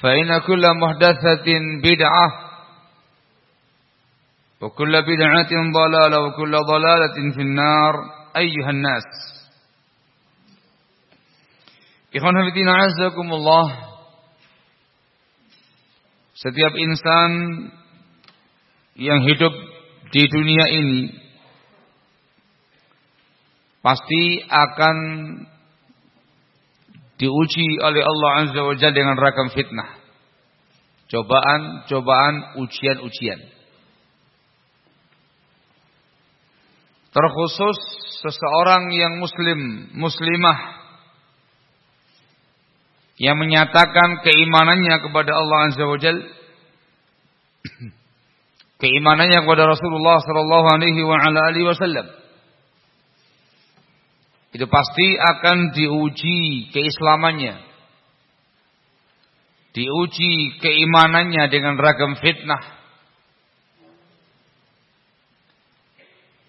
فإن كل محدثة بدعة وكل بدعة ضلالة وكل ضلالة في النار أيها الناس إخوان حفظين عزكم الله setiap insan yang hidup di dunia ini pasti akan diuji oleh Allah Azza wa Jalla dengan ragam fitnah. Cobaan-cobaan, ujian-ujian. Terkhusus seseorang yang muslim, muslimah yang menyatakan keimanannya kepada Allah Azza wa Jalla keimanannya kepada Rasulullah sallallahu alaihi wa alihi wasallam itu pasti akan diuji keislamannya. Diuji keimanannya dengan ragam fitnah.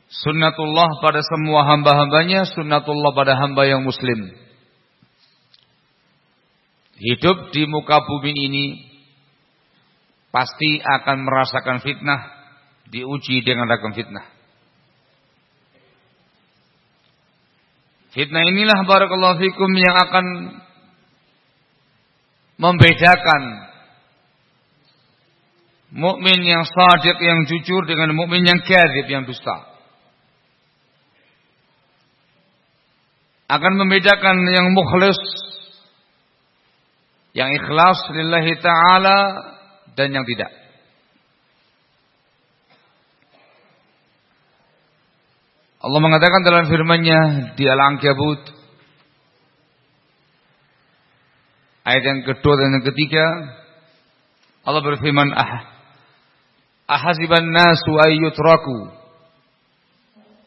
Sunnatullah pada semua hamba-hambanya, sunnatullah pada hamba yang muslim. Hidup di muka bumi ini pasti akan merasakan fitnah, diuji dengan ragam fitnah. Fitnah inilah barakallahu fikum yang akan membedakan mukmin yang sadiq yang jujur dengan mukmin yang kadzib yang dusta. Akan membedakan yang mukhlis yang ikhlas lillahi taala dan yang tidak. Allah mengatakan dalam firman-Nya di Al-Ankabut ayat yang kedua dan yang ketiga Allah berfirman ah ahasiban nasu ayyutraku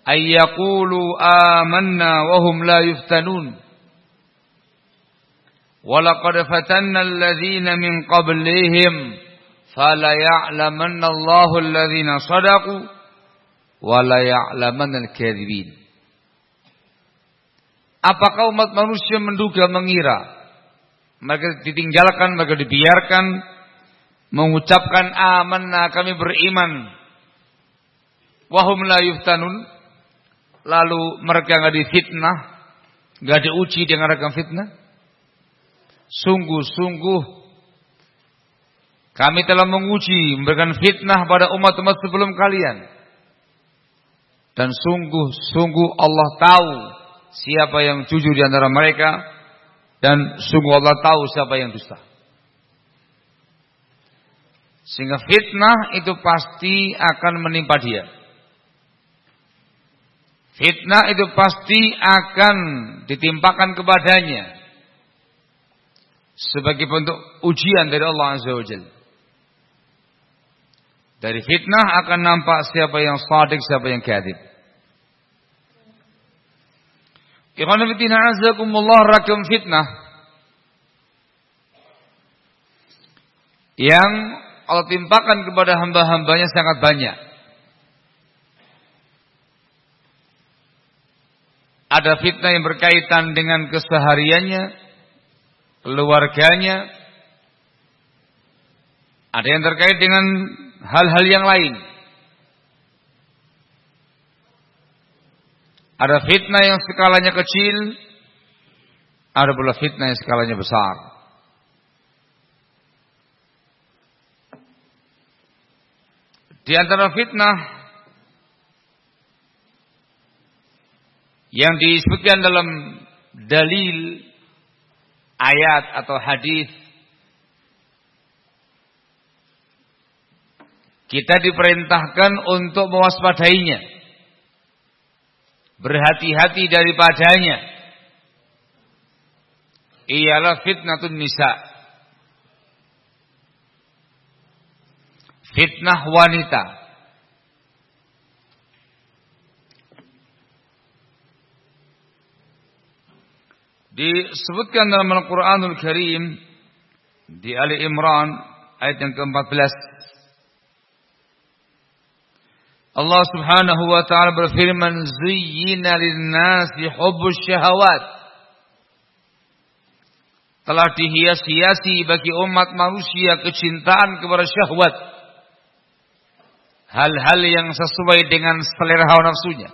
ayyaqulu amanna wa hum la yuftanun. Fatanna alladhina min qablihim fala ya'lamanna Allahu alladhina sadaqu wala ya'lamanal kadzibin. Apakah umat manusia menduga mengira mereka ditinggalkan, mereka dibiarkan mengucapkan amanna kami beriman wahum la yuftanun lalu mereka enggak difitnah, enggak diuji dengan ragam fitnah? Sungguh-sungguh kami telah menguji memberikan fitnah pada umat-umat sebelum kalian. Dan sungguh-sungguh Allah tahu siapa yang jujur di antara mereka dan sungguh Allah tahu siapa yang dusta. Sehingga fitnah itu pasti akan menimpa dia. Fitnah itu pasti akan ditimpakan kepadanya sebagai bentuk ujian dari Allah Azza wa Jalla. Dari fitnah akan nampak siapa yang sadik, siapa yang kadib. Ikhwan fillah azakumullah rakam fitnah yang Allah timpakan kepada hamba-hambanya sangat banyak. Ada fitnah yang berkaitan dengan kesehariannya, keluarganya. Ada yang terkait dengan hal-hal yang lain. Ada fitnah yang skalanya kecil, ada pula fitnah yang skalanya besar. Di antara fitnah yang disebutkan dalam dalil ayat atau hadis kita diperintahkan untuk mewaspadainya. Berhati-hati daripadanya. Ialah fitnatun nisa. Fitnah wanita. Disebutkan dalam Al-Quranul Karim di Ali Imran ayat yang ke-14. Allah Subhanahu wa taala berfirman, "Zuyyina lin-nasi hubbus syahawat." Telah dihias-hiasi bagi umat manusia kecintaan kepada syahwat. Hal-hal yang sesuai dengan selera hawa nafsunya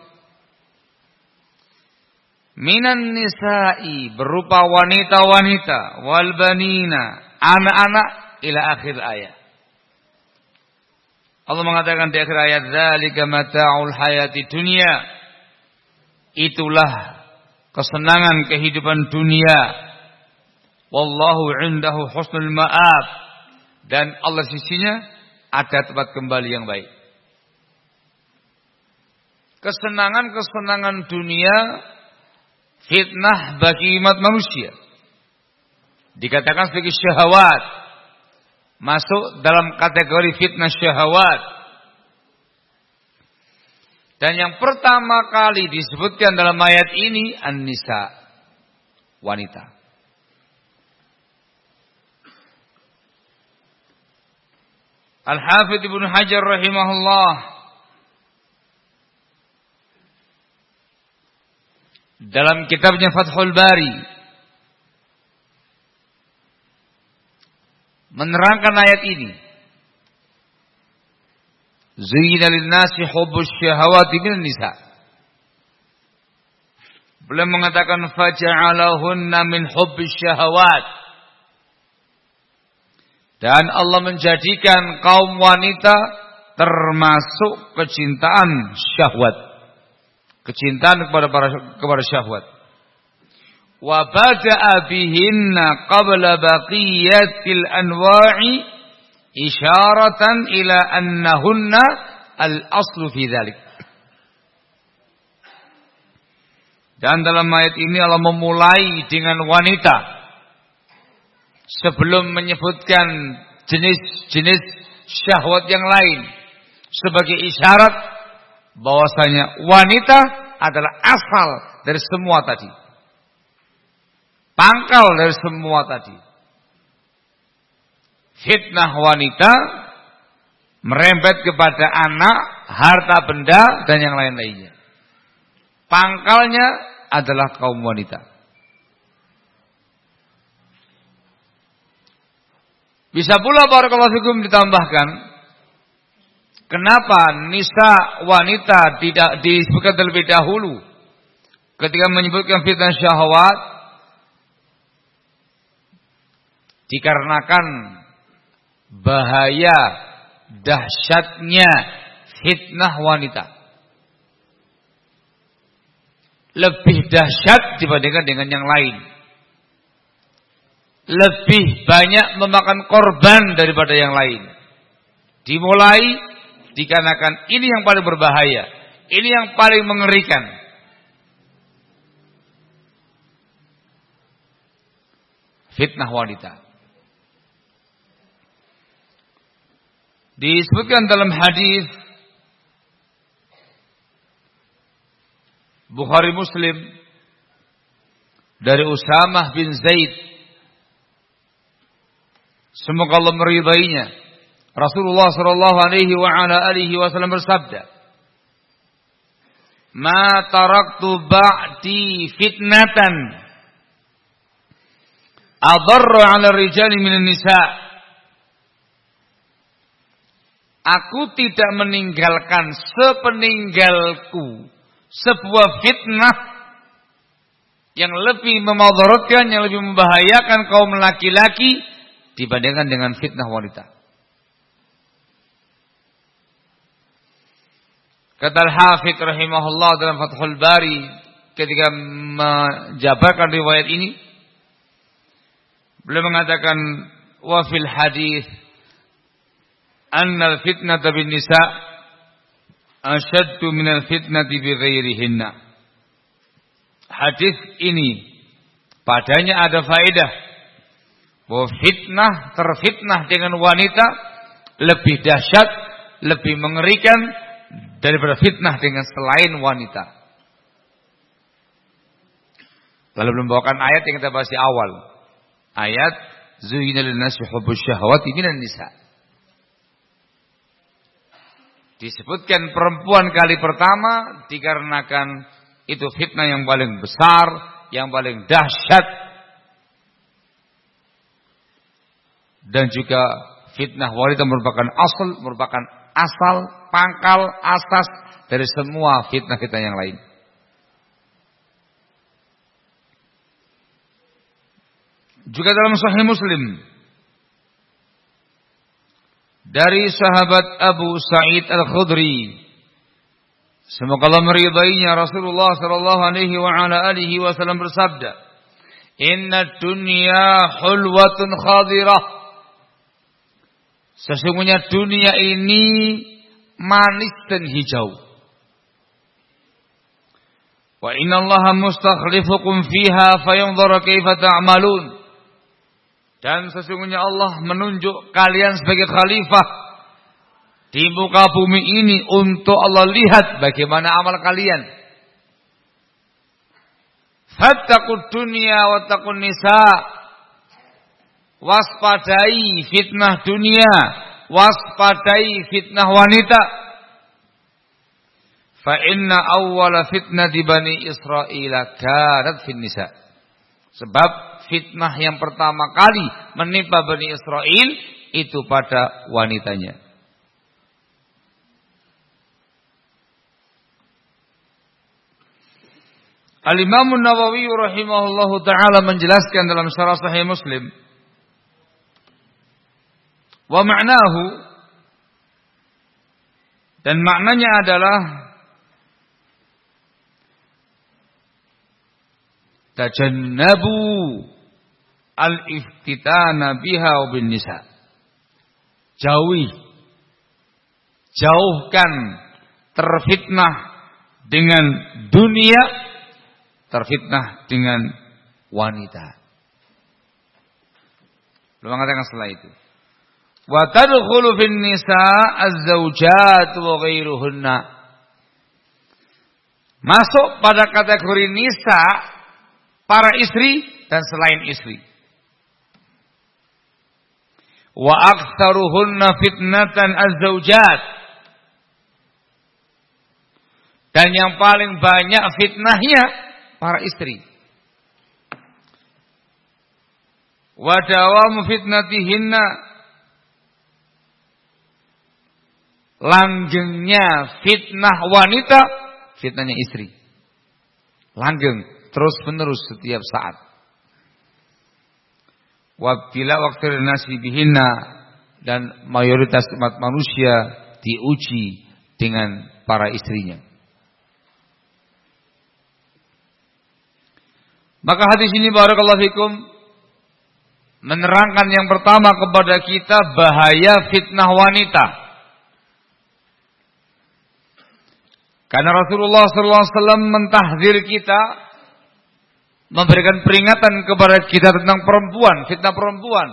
minan nisa'i berupa wanita-wanita wal banina anak-anak ila akhir ayat Allah mengatakan di akhir ayat zalika mata'ul hayati dunia itulah kesenangan kehidupan dunia wallahu indahu husnul ma'ab dan Allah sisinya ada tempat kembali yang baik kesenangan-kesenangan dunia fitnah bagi umat manusia. Dikatakan sebagai syahwat. Masuk dalam kategori fitnah syahwat. Dan yang pertama kali disebutkan dalam ayat ini An-Nisa. Wanita. Al-Hafidh Ibn Hajar rahimahullah dalam kitabnya Fathul Bari menerangkan ayat ini. Zuyyina lin-nasi hubbus syahawati minan nisa. Beliau mengatakan faja'alahunna min hubbis syahawat. Dan Allah menjadikan kaum wanita termasuk kecintaan syahwat kecintaan kepada para kepada syahwat. Wa bada'a bihinna qabla baqiyatil anwa'i isyaratan ila annahunna al-aslu. Dan dalam ayat ini Allah memulai dengan wanita sebelum menyebutkan jenis-jenis syahwat yang lain sebagai isyarat bahwasanya wanita adalah asal dari semua tadi. Pangkal dari semua tadi. Fitnah wanita merembet kepada anak, harta benda dan yang lain-lainnya. Pangkalnya adalah kaum wanita. Bisa pula barakallahu fikum ditambahkan Kenapa nisa wanita tidak disebutkan terlebih dahulu ketika menyebutkan fitnah syahwat? Dikarenakan bahaya dahsyatnya fitnah wanita. Lebih dahsyat dibandingkan dengan yang lain. Lebih banyak memakan korban daripada yang lain. Dimulai dikarenakan ini yang paling berbahaya. Ini yang paling mengerikan. fitnah wanita. Disebutkan dalam hadis Bukhari Muslim dari Usamah bin Zaid. Semoga Allah meridainya. Rasulullah sallallahu alaihi wa ala alihi wasallam bersabda Ma taraktu ba'di fitnatan adarru 'ala rijali minan nisa' Aku tidak meninggalkan sepeninggalku sebuah fitnah yang lebih memadaratkan, yang lebih membahayakan kaum laki-laki dibandingkan dengan fitnah wanita. Kata Al-Hafidh rahimahullah dalam Fathul Bari ketika menjabarkan riwayat ini beliau mengatakan wa fil hadis annal fitnata bin nisa asyaddu minal fitnati bi ghairihinna. Hadis ini padanya ada faedah bahwa fitnah terfitnah dengan wanita lebih dahsyat, lebih mengerikan daripada fitnah dengan selain wanita. Lalu membawakan ayat yang kita bahas di awal. Ayat Zuhina lin nasi hubbus syahwati minan nisa'. Disebutkan perempuan kali pertama dikarenakan itu fitnah yang paling besar, yang paling dahsyat. Dan juga fitnah wanita merupakan asal, merupakan asal, pangkal, asas dari semua fitnah-fitnah yang lain. Juga dalam Sahih Muslim dari sahabat Abu Sa'id Al-Khudri. Semoga Allah meridainya Rasulullah sallallahu alaihi wa ala alihi wasallam bersabda, "Inna dunya hulwatun khadirah." Sesungguhnya dunia ini manis dan hijau. Wa inna Allah mustakhlifukum fiha fayanzura kaifa ta'malun. Dan sesungguhnya Allah menunjuk kalian sebagai khalifah di muka bumi ini untuk Allah lihat bagaimana amal kalian. Fattaqud dunya wattaqun nisa. Waspadai fitnah dunia, waspadai fitnah wanita. Fa inna awwala fitnah di Bani Israel kanat fin nisa. Sebab fitnah yang pertama kali menimpa Bani Israel itu pada wanitanya. Al-Imam Nawawi rahimahullahu taala menjelaskan dalam syarah Sahih Muslim wa ma'nahu dan maknanya adalah tajannabu al-iftitana biha bin nisa. Jauhi jauhkan terfitnah dengan dunia, terfitnah dengan wanita. Belum mengatakan setelah itu. Wa tadkhulu fin nisa az-zawjat wa ghairuhunna. Masuk pada kategori nisa para istri dan selain istri. Wa aktsaruhunna fitnatan az-zaujat. Dan yang paling banyak fitnahnya para istri. Wa dawamu fitnatihinna langgengnya fitnah wanita, fitnahnya istri. Langgeng terus menerus setiap saat. Wabtila waktu nasi bihinna dan mayoritas umat manusia diuji dengan para istrinya. Maka hadis ini barakallahu fikum menerangkan yang pertama kepada kita bahaya fitnah wanita. Karena Rasulullah SAW mentahdir kita memberikan peringatan kepada kita tentang perempuan, fitnah perempuan.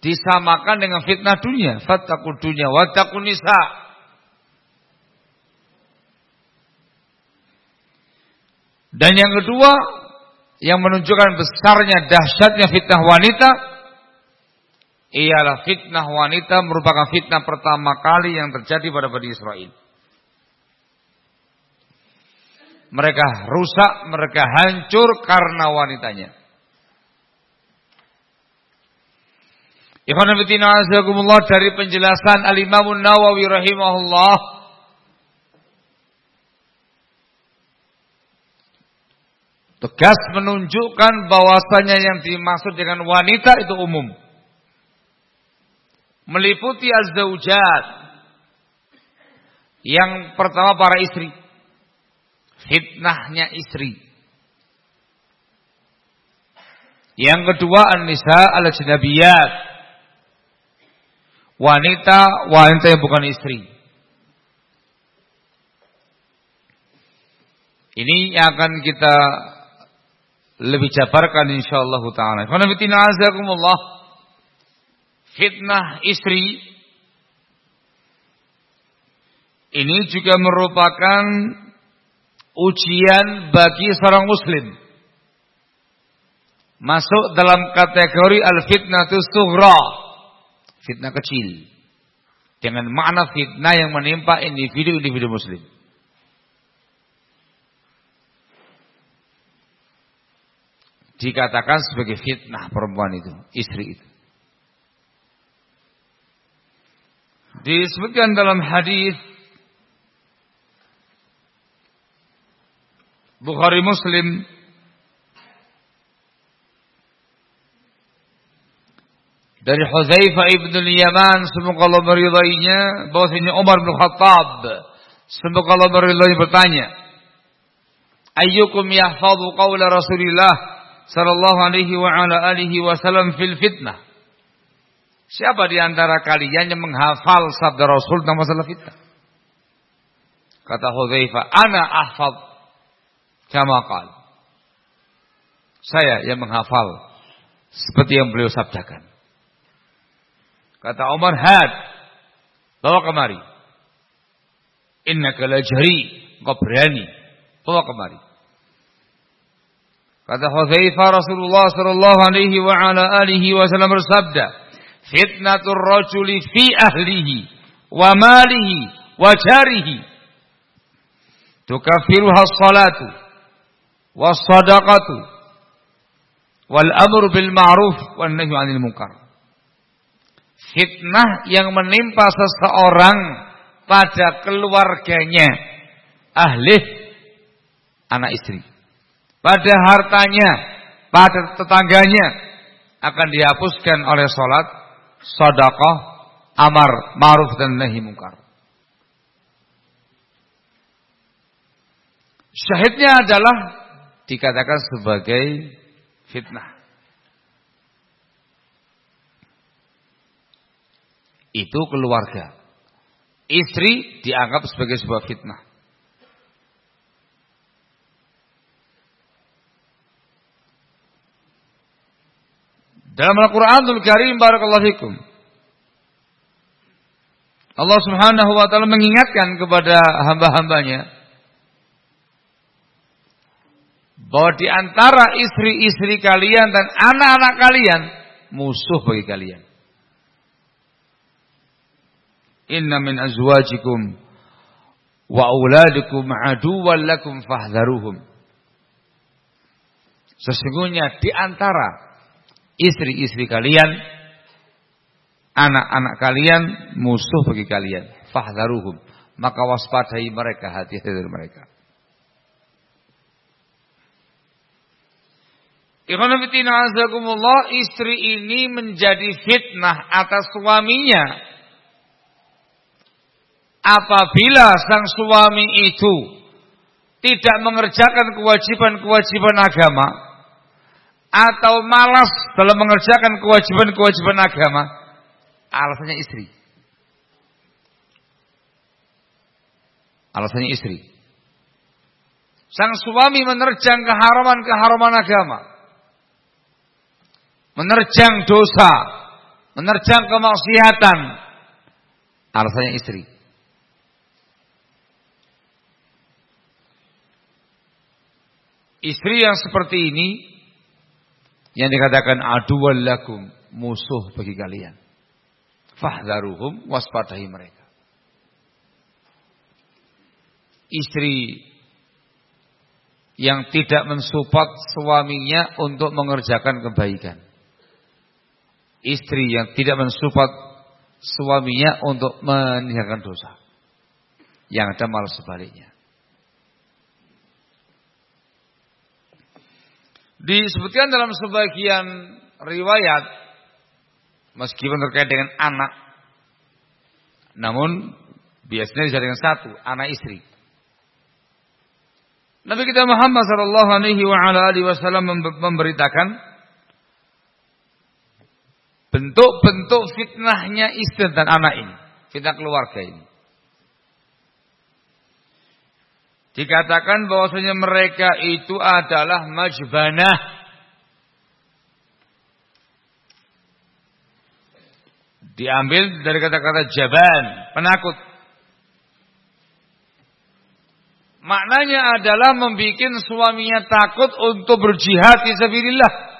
Disamakan dengan fitnah dunia, fattaqud dunia wattaqun nisa. Dan yang kedua yang menunjukkan besarnya dahsyatnya fitnah wanita ialah fitnah wanita merupakan fitnah pertama kali yang terjadi pada Bani Israel. Mereka rusak, mereka hancur karena wanitanya. Ikhwan dari penjelasan Al-Imam Nawawi rahimahullah tegas menunjukkan bahwasanya yang dimaksud dengan wanita itu umum. Meliputi az-zaujat. Yang pertama para istri fitnahnya istri. Yang kedua an-nisa al-ajnabiyat. Wanita wanita yang bukan istri. Ini yang akan kita lebih jabarkan insyaallah taala. Fitnah istri ini juga merupakan ujian bagi seorang muslim. Masuk dalam kategori al-fitnatu sughra. Fitnah kecil. Dengan makna fitnah yang menimpa individu-individu muslim. Dikatakan sebagai fitnah perempuan itu, istri itu. Disebutkan dalam hadis Bukhari Muslim. Dari Hudzaifah ibn Yaman semoga Allah meridainya. Bahwasanya Umar bin Khattab. Semoga Allah meridainya bertanya ayyukum yahfazu qawla Rasulillah sallallahu alaihi wa ala alihi wasallam fil fitnah? Siapa di antara kalian yang menghafal sabda Rasul tentang masalah fitnah? Kata Hudzaifah, "Ana ahfaz Kama Saya yang menghafal seperti yang beliau sabdakan. Kata Umar, "Had, bawa kemari." Innaka lajari, engkau berani. Bawa kemari. Kata Hudzaifah Rasulullah sallallahu alaihi wa ala alihi wasallam bersabda, "Fitnatur rajuli fi ahlihi wa malihi wa jarihi tukafiruha salatu wasadaqatu wal amru bil ma'ruf wan nahyu 'anil munkar. Fitnah yang menimpa seseorang pada keluarganya, ahli anak istri. Pada hartanya, pada tetangganya akan dihapuskan oleh salat, sedekah, amar ma'ruf dan nahi munkar. Syahidnya adalah dikatakan sebagai fitnah. Itu keluarga. Istri dianggap sebagai sebuah fitnah. Dalam Al-Quranul Karim Barakallahu Fikum Allah subhanahu wa ta'ala mengingatkan kepada hamba-hambanya bahwa di antara istri-istri kalian dan anak-anak kalian musuh bagi kalian. Inna min azwajikum wa auladikum aduwwan lakum fahdharuhum. Sesungguhnya di antara istri-istri kalian anak-anak kalian musuh bagi kalian. Fahdharuhum. Maka waspadai mereka hati-hati dari mereka. Istri ini menjadi fitnah atas suaminya. Apabila sang suami itu tidak mengerjakan kewajiban-kewajiban agama atau malas dalam mengerjakan kewajiban-kewajiban agama, alasannya istri. Alasannya istri. Sang suami menerjang keharaman-keharaman agama. Menerjang dosa. Menerjang kemaksiatan. Alasannya istri. Istri yang seperti ini yang dikatakan aduwal lakum, musuh bagi kalian. Fahdharuhum, waspadahi mereka. Istri yang tidak mensupport suaminya untuk mengerjakan kebaikan. Istri yang tidak mensupport suaminya untuk meninggalkan dosa. Yang ada malah sebaliknya. Disebutkan dalam sebagian riwayat meskipun terkait dengan anak namun biasanya bisa dengan satu, anak istri. Nabi kita Muhammad sallallahu alaihi wasallam memberitakan bentuk-bentuk fitnahnya istri dan anak ini, fitnah keluarga ini. Dikatakan bahwasanya mereka itu adalah majbanah. Diambil dari kata-kata jaban, penakut. Maknanya adalah membuat suaminya takut untuk berjihad di sabilillah.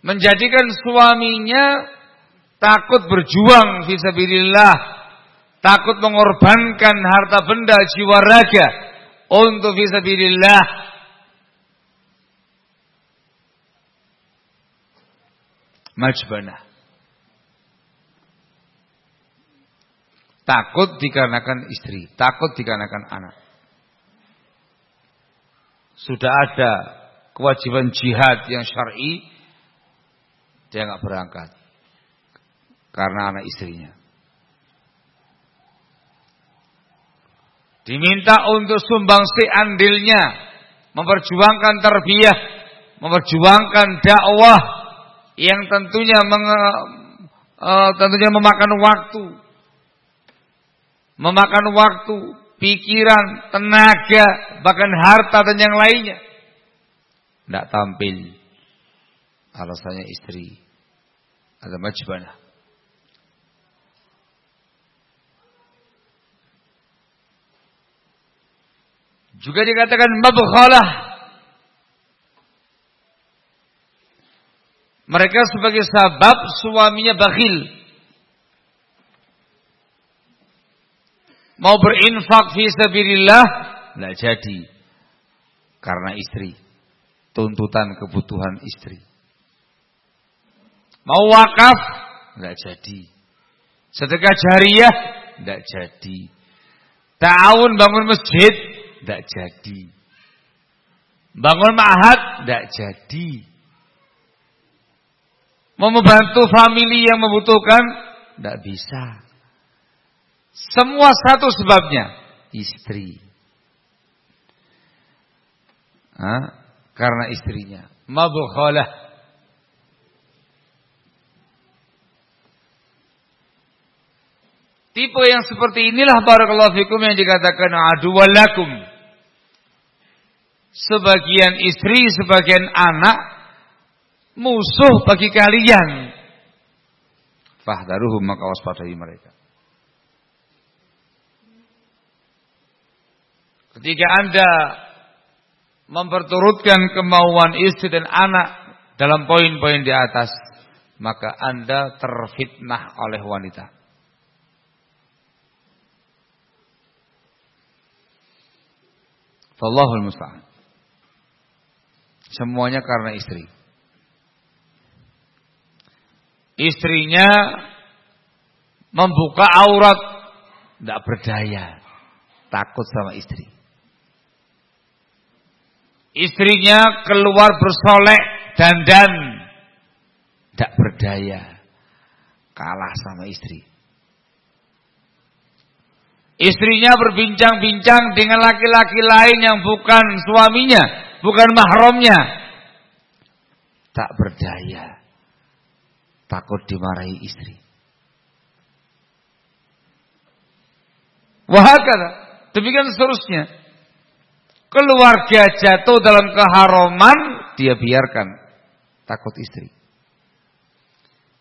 Menjadikan suaminya takut berjuang fisabilillah, takut mengorbankan harta benda jiwa raga untuk fisabilillah. Majbana. Takut dikarenakan istri, takut dikarenakan anak. Sudah ada kewajiban jihad yang syar'i, dia nggak berangkat. Karena anak istrinya. Diminta untuk sumbangsi andilnya, memperjuangkan terbiah, memperjuangkan dakwah. Yang tentunya meng, uh, tentunya memakan waktu, memakan waktu, pikiran, tenaga, bahkan harta dan yang lainnya. Tidak tampil alasannya istri ada majbanah. Juga dikatakan mabkhalah. Mereka sebagai sebab suaminya bakhil. Mau berinfak fi sabilillah tidak jadi. Karena istri. Tuntutan kebutuhan istri. Mau wakaf tidak jadi. Sedekah jariah tidak jadi. Tahun bangun masjid tidak jadi. Bangun ma'had tidak jadi. Mau membantu family yang membutuhkan tidak bisa. Semua satu sebabnya istri. Hah? Karena istrinya. Mabukhalah. Tipe yang seperti inilah barakallahu fikum yang dikatakan aduwallakum sebagian istri, sebagian anak musuh bagi kalian. Fahdaruhum maka waspadai mereka. Ketika Anda memperturutkan kemauan istri dan anak dalam poin-poin di atas, maka Anda terfitnah oleh wanita. Wallahul musta'an. Semuanya karena istri. Istrinya membuka aurat tidak berdaya. Takut sama istri. Istrinya keluar bersolek dandan tidak berdaya. Kalah sama istri. Istrinya berbincang-bincang dengan laki-laki lain yang bukan suaminya bukan mahramnya. Tak berdaya. Takut dimarahi istri. Wahakala. Demikian seterusnya. Keluarga jatuh dalam keharuman, dia biarkan. Takut istri.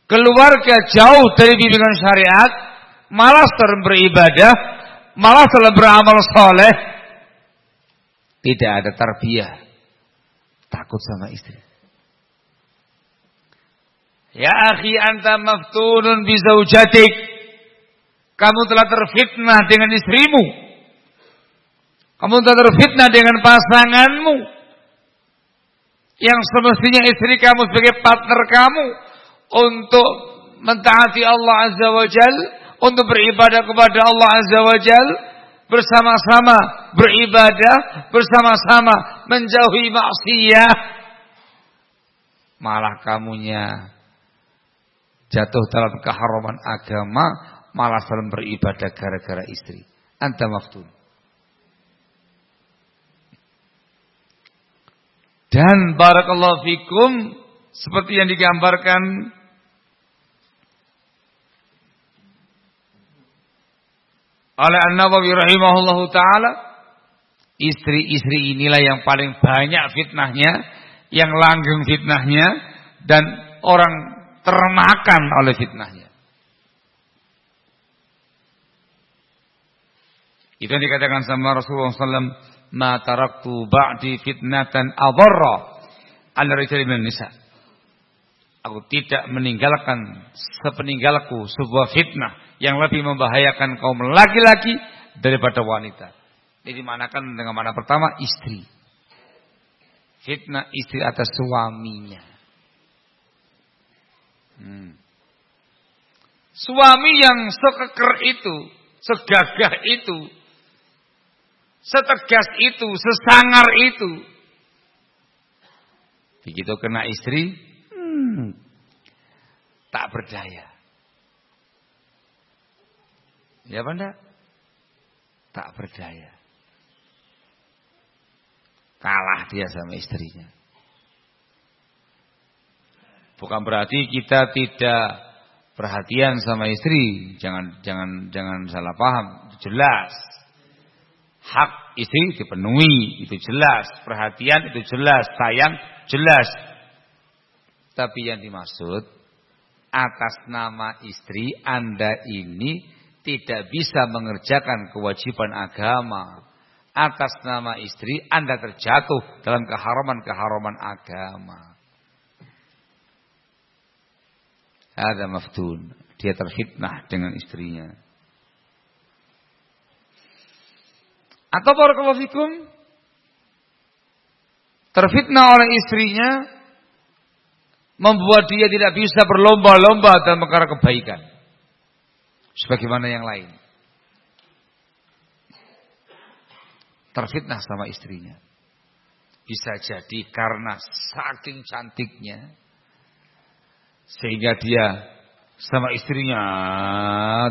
Keluarga jauh dari bimbingan syariat, malas dalam beribadah, malas dalam beramal soleh, tidak ada tarbiyah. Takut sama istri. Ya akhi anta maftunun bizaujatik. Kamu telah terfitnah dengan istrimu. Kamu telah terfitnah dengan pasanganmu. Yang semestinya istri kamu sebagai partner kamu. Untuk mentaati Allah Azza wa Jal. Untuk beribadah kepada Allah Azza wa Jal. Bersama-sama beribadah. Bersama-sama menjauhi maksiat. Malah kamunya jatuh dalam keharaman agama, malah dalam beribadah gara-gara istri. Anta maftun. Dan barakallahu fikum seperti yang digambarkan oleh An-Nawawi rahimahullahu taala istri-istri inilah yang paling banyak fitnahnya, yang langgeng fitnahnya dan orang termakan oleh fitnahnya. Itu yang dikatakan sama Rasulullah SAW, "Ma taraktu ba'di fitnatan adarra ala rijali min nisa." Aku tidak meninggalkan sepeninggalku sebuah fitnah yang lebih membahayakan kaum laki-laki daripada wanita. Ini dimanakan dengan mana pertama istri. Fitnah istri atas suaminya. Hmm. Suami yang sekeker itu, segagah itu, setegas itu, sesangar itu. Begitu kena istri, tak berdaya. Ya benda? Tak berdaya. Kalah dia sama istrinya. Bukan berarti kita tidak perhatian sama istri. Jangan jangan jangan salah paham. Jelas. Hak istri dipenuhi, itu jelas. Perhatian itu jelas, sayang jelas. Tapi yang dimaksud atas nama istri Anda ini tidak bisa mengerjakan kewajiban agama. Atas nama istri Anda terjatuh dalam keharaman-keharaman agama. ada maftun. Dia terfitnah dengan istrinya. Atau barakallahu fikum terfitnah oleh istrinya membuat dia tidak bisa berlomba-lomba dalam perkara kebaikan sebagaimana yang lain. Terfitnah sama istrinya. Bisa jadi karena saking cantiknya sehingga dia sama istrinya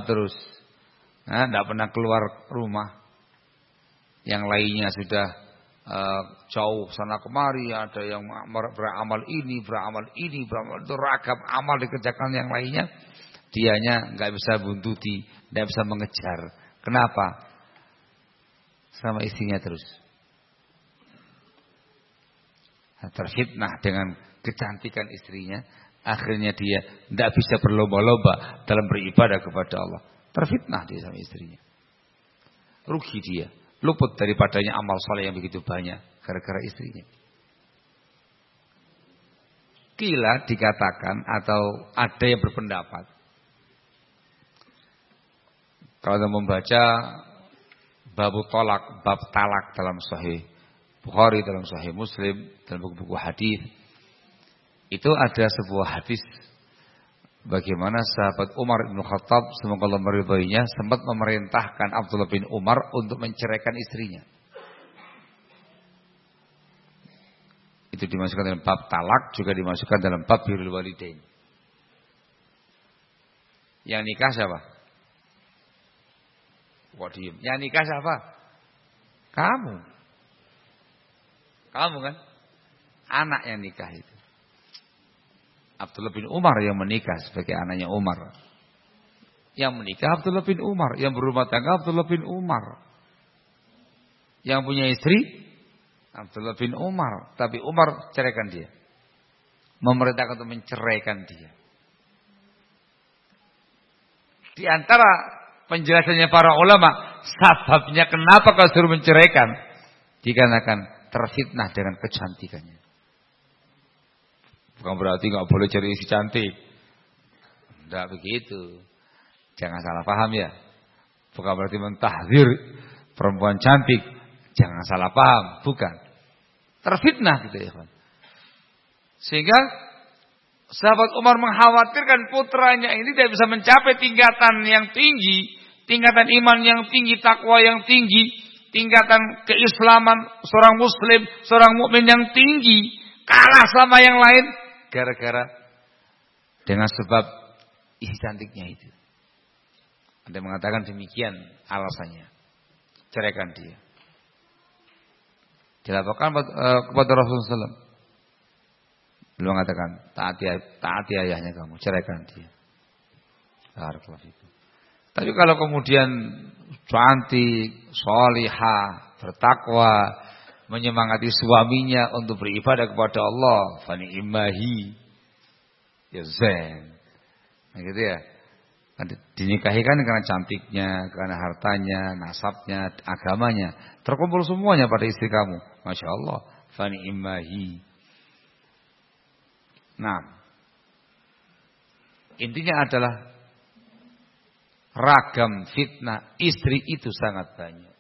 terus tidak nah, pernah keluar rumah. Yang lainnya sudah uh, jauh sana kemari, ada yang beramal ini, beramal ini, beramal itu ragam amal dikerjakan yang lainnya. Dianya nggak bisa buntuti, nggak bisa mengejar. Kenapa? Sama istrinya terus. Nah, terfitnah dengan kecantikan istrinya Akhirnya dia tidak bisa berlomba-lomba dalam beribadah kepada Allah. Terfitnah dia sama istrinya. Rugi dia. Luput daripadanya amal soleh yang begitu banyak. Gara-gara istrinya. Kila dikatakan atau ada yang berpendapat. Kalau membaca bab tolak, bab talak dalam sahih Bukhari, dalam sahih Muslim, dalam buku-buku hadis itu ada sebuah hadis bagaimana sahabat Umar bin Khattab semoga Allah meridhoinya sempat memerintahkan Abdullah bin Umar untuk menceraikan istrinya. Itu dimasukkan dalam bab talak juga dimasukkan dalam bab birrul walidain. Yang nikah siapa? Diem. Yang nikah siapa? Kamu. Kamu kan? Anak yang nikah itu. Abdullah bin Umar yang menikah sebagai anaknya Umar. Yang menikah Abdullah bin Umar, yang berumah tangga Abdullah bin Umar. Yang punya istri Abdullah bin Umar, tapi Umar ceraikan dia. Memerintahkan untuk menceraikan dia. Di antara penjelasannya para ulama, sebabnya kenapa kau suruh menceraikan? Dikarenakan terfitnah dengan kecantikannya. Bukan berarti nggak boleh cari istri cantik. Tidak begitu. Jangan salah paham ya. Bukan berarti mentahdir perempuan cantik. Jangan salah paham. Bukan. Terfitnah gitu ya. Sehingga Sahabat Umar mengkhawatirkan putranya ini tidak bisa mencapai tingkatan yang tinggi, tingkatan iman yang tinggi, takwa yang tinggi, tingkatan keislaman seorang muslim, seorang mukmin yang tinggi, kalah sama yang lain gara-gara dengan sebab isi cantiknya itu. Yang mengatakan demikian alasannya. Ceraikan dia. Dilaporkan eh, kepada Rasulullah SAW. Beliau mengatakan, taati, taati ayahnya kamu, ceraikan dia. Barakallahu itu. Tapi kalau kemudian cantik, solihah, bertakwa, menyemangati suaminya untuk beribadah kepada Allah, fani imahi, ya zen. Nah gitu ya. Dinikahi kan karena cantiknya, karena hartanya, nasabnya, agamanya. Terkumpul semuanya pada istri kamu. Masya Allah. Fani imahi. Nah, intinya adalah ragam fitnah istri itu sangat banyak.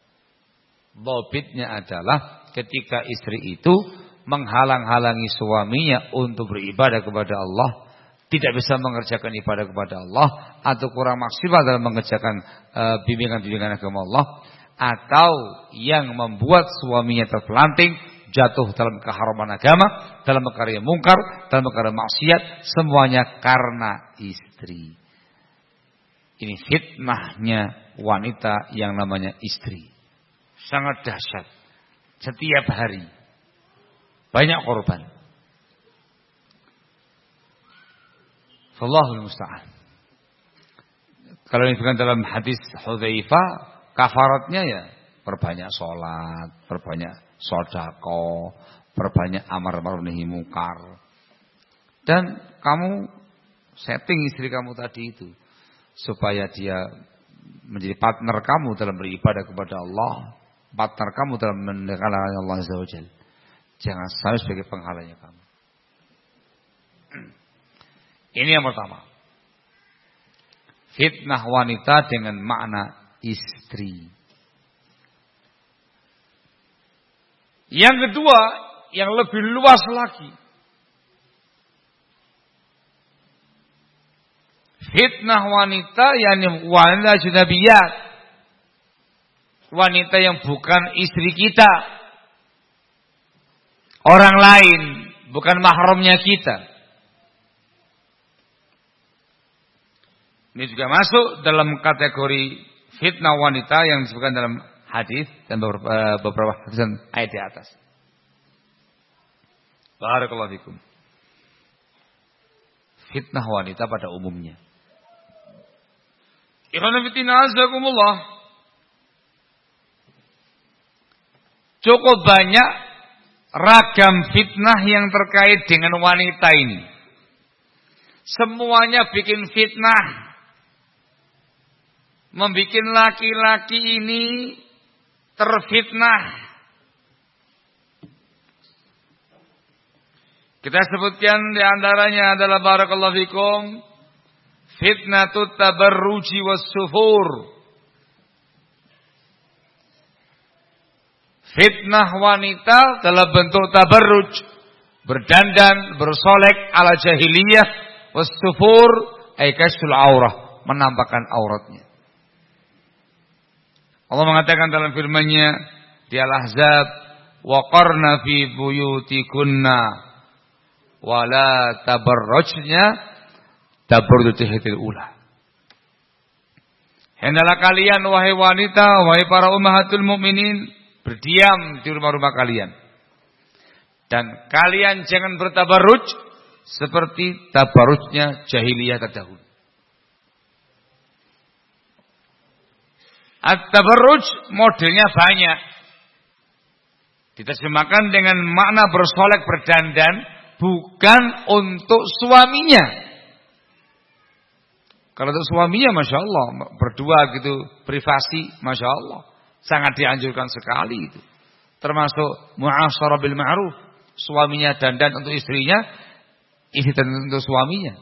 Bobitnya adalah ketika istri itu menghalang-halangi suaminya untuk beribadah kepada Allah, tidak bisa mengerjakan ibadah kepada Allah, atau kurang maksimal dalam mengerjakan eh, bimbingan-bimbingan agama Allah, atau yang membuat suaminya terpelanting jatuh dalam keharaman agama, dalam perkara mungkar, dalam perkara maksiat, semuanya karena istri. Ini fitnahnya wanita yang namanya istri. Sangat dahsyat. Setiap hari. Banyak korban. Allahul musta'an. Kalau bukan dalam hadis Hudzaifah, kafaratnya ya perbanyak sholat, perbanyak sodako, perbanyak amar ma'ruf nahi mungkar. Dan kamu setting istri kamu tadi itu supaya dia menjadi partner kamu dalam beribadah kepada Allah, partner kamu dalam mendekatkan Allah Azza wajalla. Jangan sampai sebagai penghalangnya kamu. Ini yang pertama. Fitnah wanita dengan makna istri. Yang kedua, yang lebih luas lagi. Fitnah wanita yang wanita junabiyat. Wanita yang bukan istri kita. Orang lain, bukan mahramnya kita. Ini juga masuk dalam kategori fitnah wanita yang disebutkan dalam hadis dan beberapa, eh, beberapa hadis dan ayat di atas. Barakallahu fikum. Fitnah wanita pada umumnya. Ikhwan fillah azakumullah. Cukup banyak ragam fitnah yang terkait dengan wanita ini. Semuanya bikin fitnah. Membikin laki-laki ini terfitnah. Kita sebutkan di antaranya adalah barakallahu fikum fitnatut tabarruji was sufur. Fitnah wanita dalam bentuk tabarruj, berdandan, bersolek ala jahiliyah, was sufur, ay aurah, menampakkan auratnya. Allah mengatakan dalam firman-Nya di Al-Ahzab, "Wa qarna fi buyutikunna wa la tabarrajna tabarrujatil ula." Hendaklah kalian wahai wanita, wahai para ummahatul mukminin, berdiam di rumah-rumah kalian. Dan kalian jangan bertabarruj seperti tabarrujnya jahiliyah terdahulu. At-tabarruj modelnya banyak. Diterjemahkan dengan makna bersolek berdandan bukan untuk suaminya. Kalau untuk suaminya Masya Allah berdua gitu privasi Masya Allah sangat dianjurkan sekali itu. Termasuk mu'asyarah bil ma'ruf suaminya dandan untuk istrinya ini tentu untuk suaminya.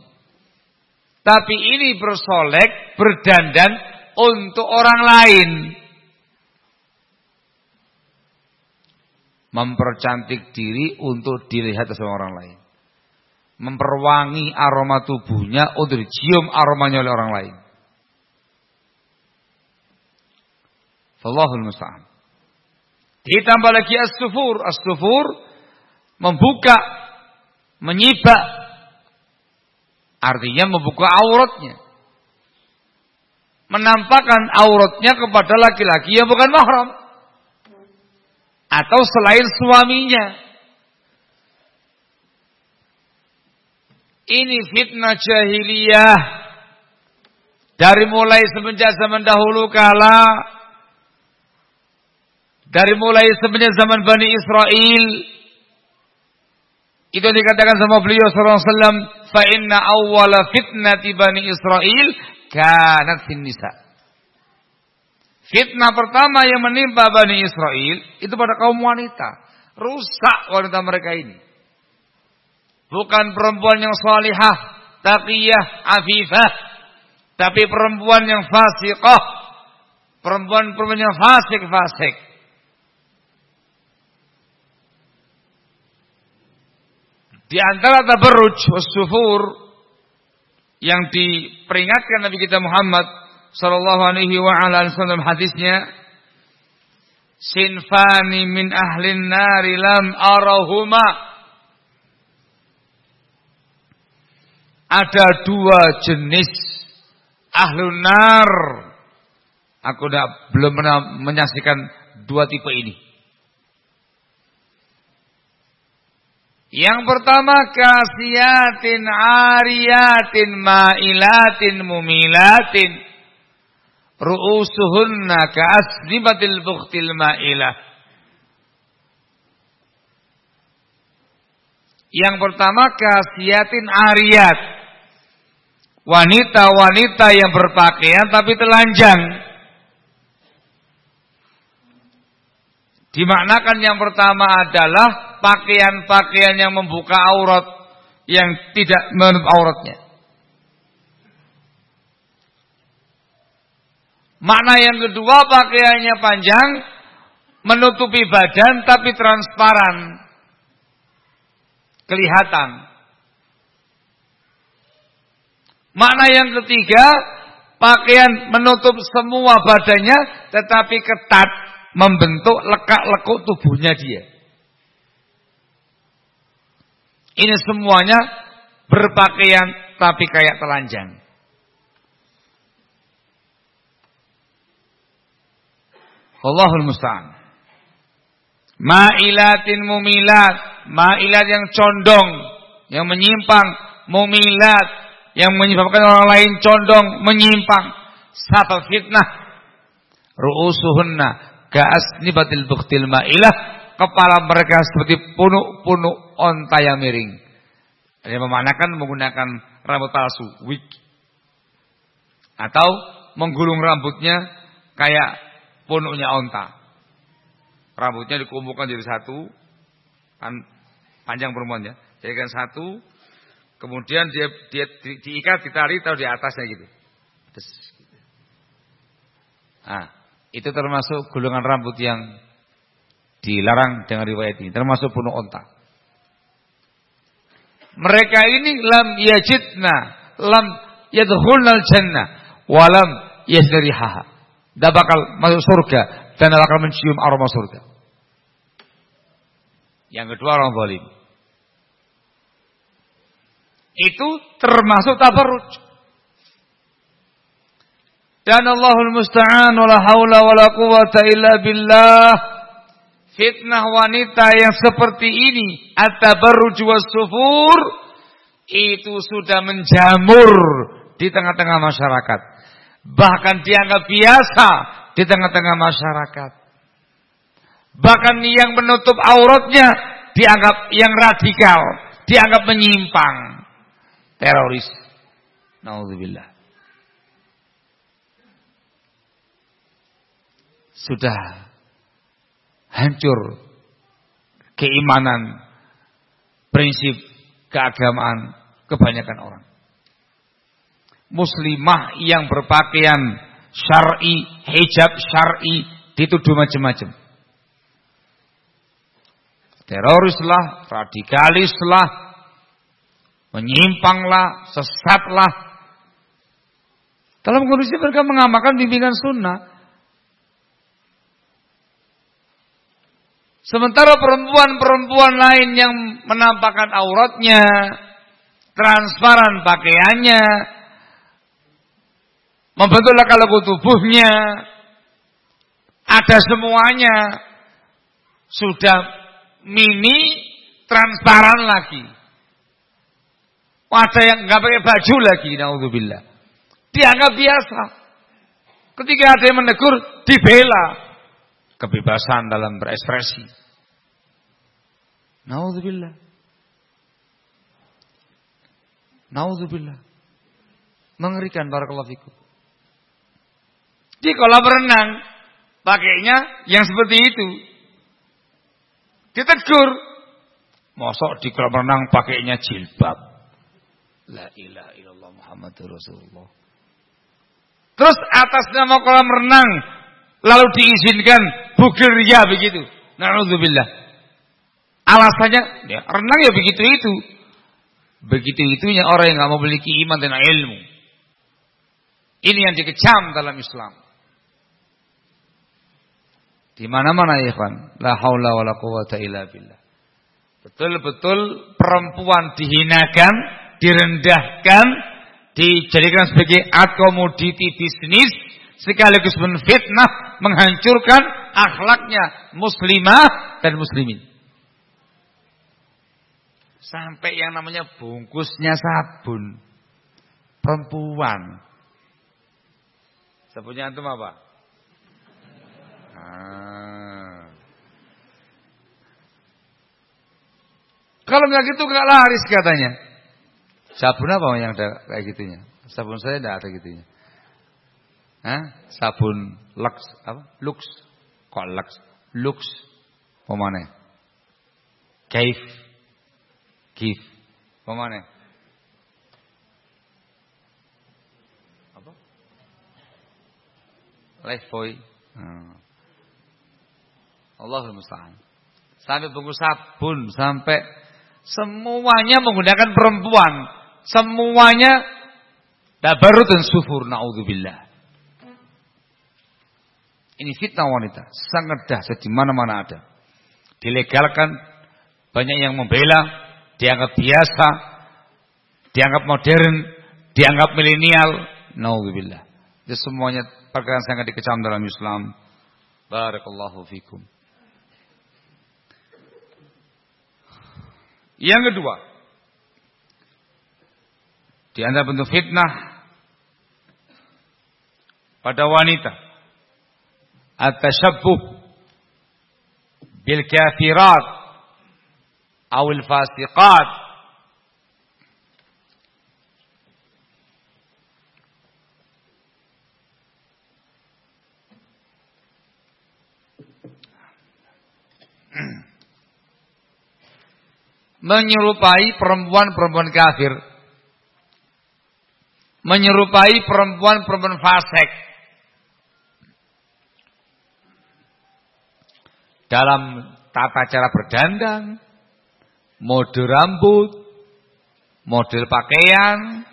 Tapi ini bersolek berdandan untuk orang lain. Mempercantik diri untuk dilihat oleh orang lain. Memperwangi aroma tubuhnya untuk dicium aromanya oleh orang lain. Allahul musta'an. Ditambah lagi as-sufur. As-sufur membuka, menyibak. Artinya membuka auratnya menampakkan auratnya kepada laki-laki yang bukan mahram atau selain suaminya. Ini fitnah jahiliyah dari mulai semenjak zaman dahulu kala dari mulai semenjak zaman Bani Israel itu dikatakan sama beliau sallallahu alaihi wasallam fa inna awwala fitnati Bani Israel kanat fin nisa. Fitnah pertama yang menimpa Bani Israel itu pada kaum wanita. Rusak wanita mereka ini. Bukan perempuan yang salihah, taqiyah, afifah. Tapi perempuan yang fasiqah. Perempuan-perempuan yang fasik-fasik. Di antara tabarruj sufur yang diperingatkan Nabi kita Muhammad sallallahu alaihi wa ala wasallam hadisnya sinfani min ahlin nari lam arahuma. Ada dua jenis ahlun nar. Aku dah, belum pernah menyaksikan dua tipe ini Yang pertama kasiatin ariyatin ma'ilatin mumilatin ru'usuhunna ka'asnibatil bukhtil ma'ilah. Yang pertama kasiatin ariyat. Wanita-wanita yang berpakaian tapi telanjang. Dimaknakan yang pertama adalah pakaian-pakaian yang membuka aurat yang tidak menutup auratnya. Makna yang kedua pakaiannya panjang menutupi badan tapi transparan. Kelihatan. Makna yang ketiga pakaian menutup semua badannya tetapi ketat membentuk lekak-lekuk tubuhnya dia. Ini semuanya berpakaian tapi kayak telanjang. Allahul musta'an. Ma'ilatin mumilat, ma'ilat yang condong, yang menyimpang, mumilat, yang menyebabkan orang lain condong, menyimpang. Satu fitnah. Ru'usuhunna ka'asnibatil buktil ma'ilah kepala mereka seperti punuk-punuk onta yang miring. Yang memanakan menggunakan rambut palsu, wig. Atau menggulung rambutnya kayak punuknya onta. Rambutnya dikumpulkan jadi satu, kan panjang perempuannya. kan satu, kemudian dia, dia di, diikat, ditarik, taruh di atasnya gitu. Nah, itu termasuk gulungan rambut yang Dilarang dengan riwayat ini. Termasuk bunuh onta. Mereka ini lam yajidna. Lam yadkhulnal jannah. Walam yasdarihaha. Tidak bakal masuk surga. Dan bakal mencium aroma surga. Yang kedua orang zalim. Itu termasuk tabarruj. Dan Allahul musta'an wala haula wala quwata illa billah fitnah wanita yang seperti ini at-tabarruj sufur itu sudah menjamur di tengah-tengah masyarakat. Bahkan dianggap biasa di tengah-tengah masyarakat. Bahkan yang menutup auratnya dianggap yang radikal, dianggap menyimpang, teroris. Nauzubillah. Sudah hancur keimanan, prinsip keagamaan kebanyakan orang. Muslimah yang berpakaian syar'i, hijab syar'i dituduh macam-macam. Terorislah, radikalislah, menyimpanglah, sesatlah. Dalam kondisi mereka mengamalkan bimbingan sunnah. Sementara perempuan-perempuan lain yang menampakkan auratnya, transparan pakaiannya, membentuk kalau tubuhnya, ada semuanya, sudah mini transparan lagi. Ada yang nggak pakai baju lagi, naudzubillah. Dianggap biasa. Ketika ada yang menegur, dibela. Kebebasan dalam berekspresi. Naudzubillah. Naudzubillah. Mengerikan barakallahu fikum. Di kolam renang pakainya yang seperti itu. Ditegur. Mosok di kolam renang pakainya jilbab. La ilaha illallah Muhammadur Rasulullah. Terus atas nama kolam renang lalu diizinkan bukir ria begitu. Nauzubillah. Alasannya ya, renang ya begitu itu. Begitu itunya orang yang nggak memiliki iman dan ilmu. Ini yang dikecam dalam Islam. Di mana-mana ya kan, la haula wala quwata illa billah. Betul-betul perempuan dihinakan, direndahkan, dijadikan sebagai akomoditi bisnis sekaligus menfitnah, menghancurkan akhlaknya muslimah dan muslimin. Sampai yang namanya bungkusnya sabun. Perempuan. Sabunnya antum apa? Ah. Kalau nggak gitu nggak laris katanya. Sabun apa yang ada kayak gitunya? Sabun saya tidak ada gitunya. Hah? Sabun Lux apa? Lux. Kok Lux? Lux. Pemane? Kaif. Kif. Pemane? Apa? Lifebuoy. Hmm. Allahul musta'an. Sampai bungkus sabun, sampai semuanya menggunakan perempuan. Semuanya dabarut dan sufur naudzubillah. Ini fitnah wanita, sangat dahsyat di mana-mana ada. Dilegalkan, banyak yang membela, dianggap biasa, dianggap modern, dianggap milenial. Nauzubillah. Itu semuanya perkara sangat dikecam dalam Islam. Barakallahu fikum. Yang kedua, di antara bentuk fitnah pada wanita at-tashabbuh bil kafirat atau fasiqat menyerupai perempuan-perempuan kafir. Menyerupai perempuan-perempuan fasik. Dalam tata cara berdandang mode rambut, model pakaian,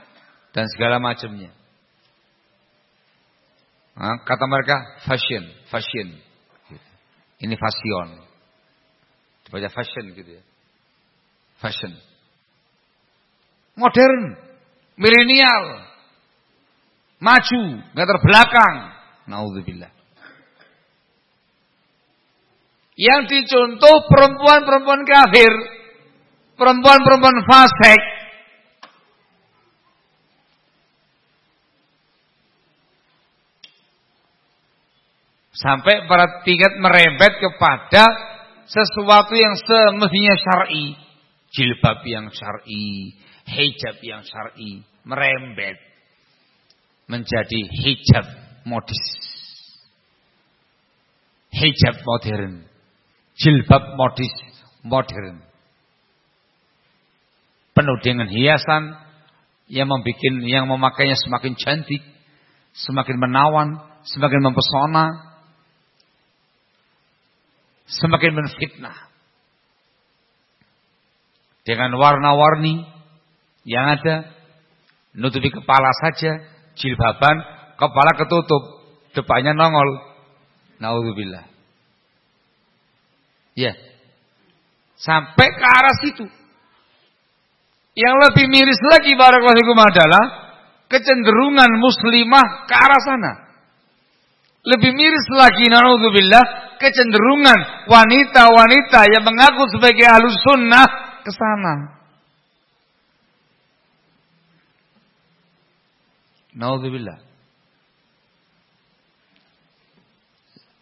dan segala macamnya. Nah, kata mereka fashion, fashion. Ini fashion. Dibaca fashion gitu ya. Fashion. Modern, milenial, maju, nggak terbelakang. Nauzubillah. Yang dicontoh perempuan-perempuan kafir perempuan-perempuan fasik Sampai para tingkat merembet kepada sesuatu yang semestinya syar'i. Jilbab yang syar'i, hijab yang syar'i, merembet menjadi hijab modis. Hijab modern. Jilbab modis modern. Penuh dengan hiasan yang membuat yang memakainya semakin cantik, semakin menawan, semakin mempesona, semakin menfitnah. Dengan warna-warni yang ada, nutupi kepala saja, jilbaban, kepala ketutup, depannya nongol. Naudzubillah. Ya. Sampai ke arah situ. Yang lebih miris lagi barakallahu adalah kecenderungan muslimah ke arah sana. Lebih miris lagi naudzubillah kecenderungan wanita-wanita yang mengaku sebagai ahlus sunnah ke sana. Naudzubillah.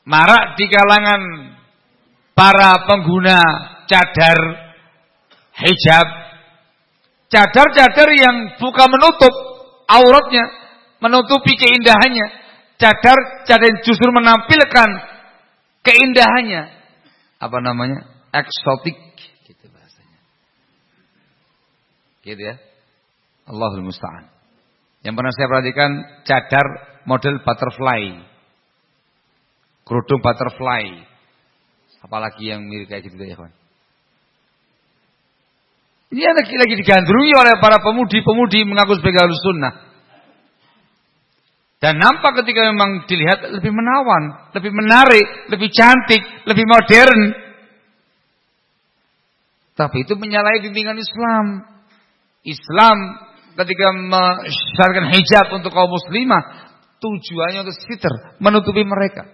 Marak di kalangan para pengguna cadar hijab. Cadar-cadar yang bukan menutup auratnya, menutupi keindahannya. Cadar-cadar justru menampilkan keindahannya. Apa namanya? Eksotik gitu bahasanya. Gitu ya. Allahul musta'an. Yang pernah saya perhatikan cadar model butterfly. Kerudung butterfly apalagi yang mirip kayak gitu ya kawan ini lagi, lagi digandrungi oleh para pemudi-pemudi mengaku sebagai alus sunnah dan nampak ketika memang dilihat lebih menawan, lebih menarik, lebih cantik, lebih modern. Tapi itu menyalahi bimbingan Islam. Islam ketika mensyaratkan hijab untuk kaum muslimah, tujuannya untuk sitter, menutupi mereka.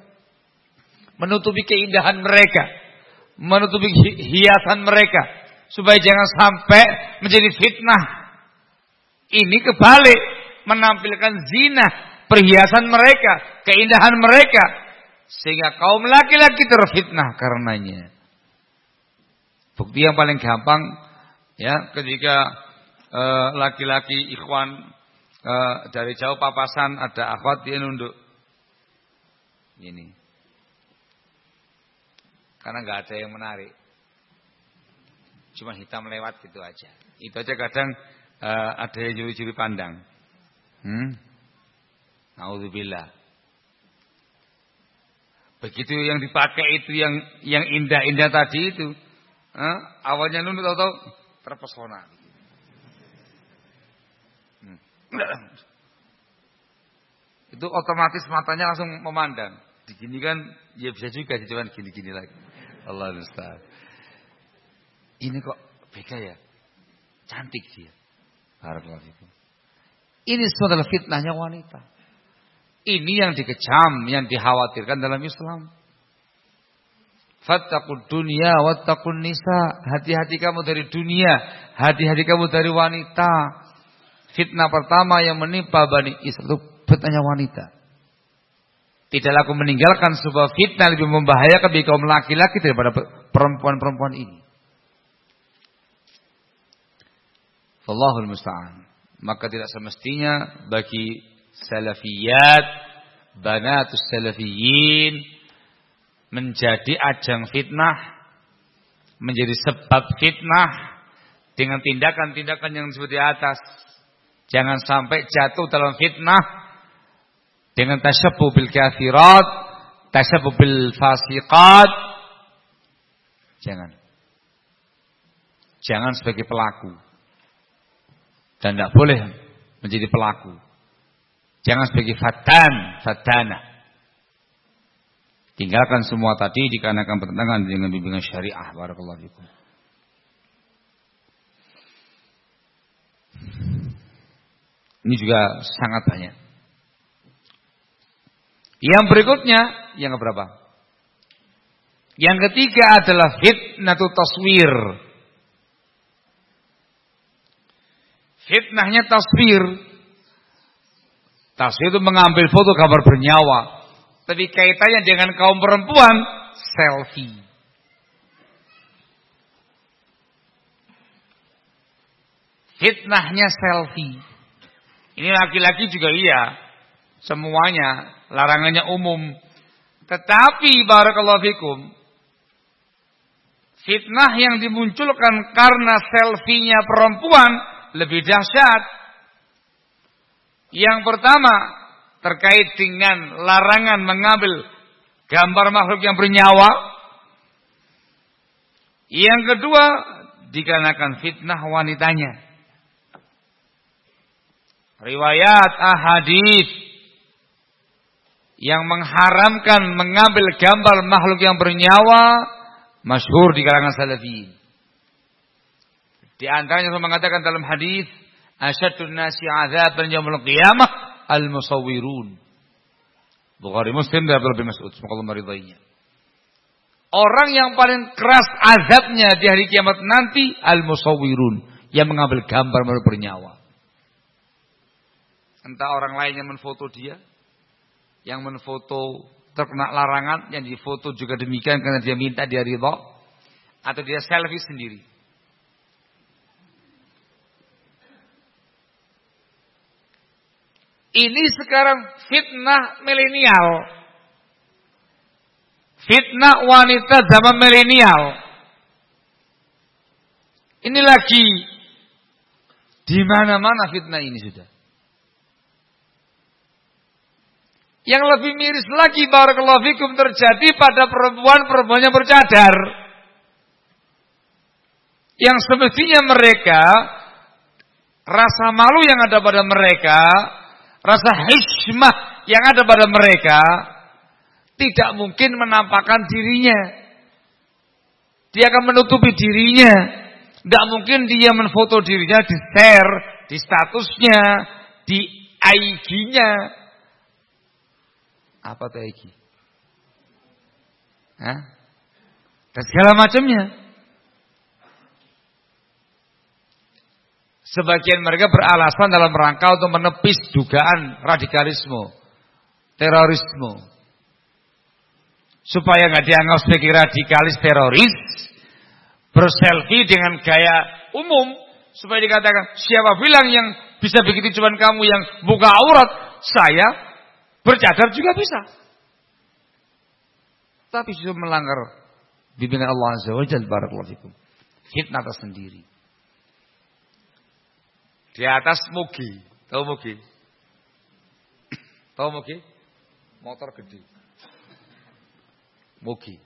Menutupi keindahan mereka. Menutupi hiasan mereka. Supaya jangan sampai menjadi fitnah. Ini kebalik. Menampilkan zina perhiasan mereka, keindahan mereka. Sehingga kaum laki-laki terfitnah karenanya. Bukti yang paling gampang ya ketika eh, laki-laki uh, ikhwan uh, dari jauh papasan ada akhwat dia nunduk. Ini. Karena nggak ada yang menarik. Cuma hitam lewat gitu aja. Itu aja kadang uh, ada yang juri-juri pandang. Hmm? Nauzubillah. Begitu yang dipakai itu yang yang indah-indah tadi itu. Eh, awalnya nunduk tahu-tahu terpesona. Hmm. Itu otomatis matanya langsung memandang. Di gini kan ya bisa juga cuman gini-gini lagi. Allah Ustaz. Ini kok beda ya? Cantik dia. Barakallahu Ini semua adalah fitnahnya wanita. Ini yang dikecam, yang dikhawatirkan dalam Islam. Fattaqud dunia wattaqun nisa. Hati-hati kamu dari dunia, hati-hati kamu dari wanita. Fitnah pertama yang menimpa Bani Israel itu fitnahnya wanita. Tidaklah aku meninggalkan sebuah fitnah lebih membahayakan bagi kaum laki-laki daripada perempuan-perempuan ini. Allahul musta'an. Maka tidak semestinya bagi salafiyat, banatus salafiyin menjadi ajang fitnah, menjadi sebab fitnah dengan tindakan-tindakan yang seperti atas. Jangan sampai jatuh dalam fitnah dengan tasyabuh bil kafirat, tasyabuh bil fasiqat. Jangan. Jangan sebagai pelaku. Dan tidak boleh menjadi pelaku. Jangan sebagai fatan, fatana. Tinggalkan semua tadi dikarenakan bertentangan dengan bimbingan syariah. Barakallahu fikum. Ini juga sangat banyak. Yang berikutnya, yang berapa? Yang ketiga adalah fitnatu taswir. Fitnahnya taswir. Taswir itu mengambil foto gambar bernyawa. Tapi kaitannya dengan kaum perempuan, selfie. Fitnahnya selfie. Ini laki-laki juga iya. Semuanya. Larangannya umum. Tetapi barakallahu fikum. Fitnah yang dimunculkan karena selfie-nya perempuan lebih dahsyat. Yang pertama terkait dengan larangan mengambil gambar makhluk yang bernyawa. Yang kedua dikarenakan fitnah wanitanya riwayat ahadith yang mengharamkan mengambil gambar makhluk yang bernyawa masyhur di kalangan salafiyin. Di antaranya saya mengatakan dalam hadis asyadun nasi adzaban yaumil qiyamah al-musawwirun. Bukhari Muslim dari Abdullah bin Mas'ud semoga Allah meridainya. Orang yang paling keras azabnya di hari kiamat nanti al-musawwirun yang mengambil gambar makhluk bernyawa. Entah orang lain yang menfoto dia, yang menfoto terkena larangan, yang difoto juga demikian karena dia minta dia ridho, atau dia selfie sendiri. Ini sekarang fitnah milenial. Fitnah wanita zaman milenial. Ini lagi di mana-mana fitnah ini sudah. Yang lebih miris lagi barakallahu fikum terjadi pada perempuan-perempuan yang bercadar. Yang semestinya mereka rasa malu yang ada pada mereka, rasa hikmah yang ada pada mereka tidak mungkin menampakkan dirinya. Dia akan menutupi dirinya. Tidak mungkin dia menfoto dirinya di share, di statusnya, di IG-nya, apa tuh Eki? Hah? Dan segala macamnya. Sebagian mereka beralasan dalam rangka untuk menepis dugaan radikalisme, terorisme. Supaya nggak dianggap sebagai radikalis teroris, berselfie dengan gaya umum, supaya dikatakan siapa bilang yang bisa begitu cuman kamu yang buka aurat, saya Bercadar juga bisa. Tapi sudah melanggar bimbingan Allah Azza wa Jalla barakallahu fikum. Fitnah tersendiri. Di atas mugi. Tahu mugi? Tahu mugi? Motor gede. Mugi.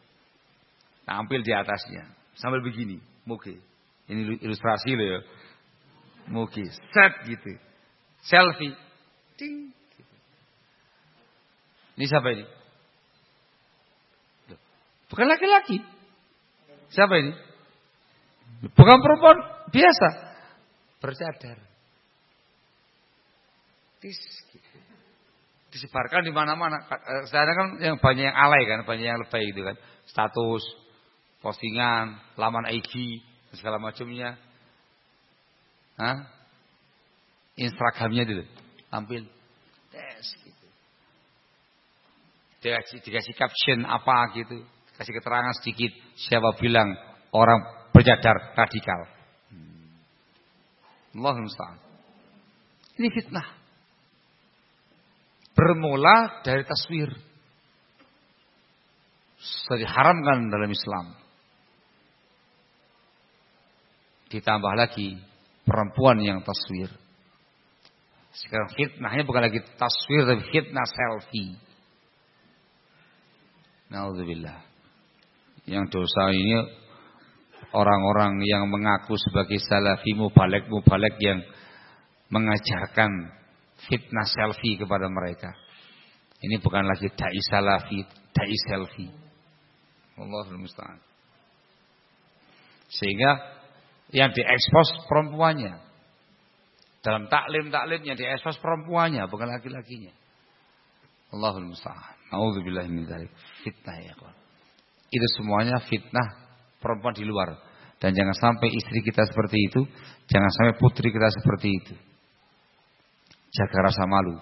Tampil di atasnya. Sambil begini. Mugi. Ini ilustrasi loh ya. Mugi. Set gitu. Selfie. Ding. Ini siapa ini? Bukan laki-laki. Siapa ini? Bukan perempuan biasa. Bercadar. Tis, gitu. Disebarkan di mana-mana. Sekarang kan yang banyak yang alay kan, banyak yang lebay gitu kan. Status, postingan, laman IG, segala macamnya. Hah? Instagramnya dulu. Tampil. Dikasih, dikasih caption apa gitu, kasih keterangan sedikit. Siapa bilang orang berjadar radikal? Hmm. Allah musta'an. Ini fitnah. Bermula dari taswir. Sudah diharamkan dalam Islam. Ditambah lagi perempuan yang taswir. Sekarang fitnahnya bukan lagi taswir tapi fitnah selfie. Naudzubillah. Yang dosa ini orang-orang yang mengaku sebagai salafi mubalek-mubalek yang mengajarkan fitnah selfie kepada mereka. Ini bukan lagi dai salafi, dai selfie. Allahul musta'an. Sehingga yang diekspos perempuannya. Dalam taklim-taklim yang diekspos perempuannya, bukan laki-lakinya. Allahul musta'an. Nauzubillah min. Fitnah ya kawan. Itu semuanya fitnah perempuan di luar. Dan jangan sampai istri kita seperti itu, jangan sampai putri kita seperti itu. Jaga rasa malu,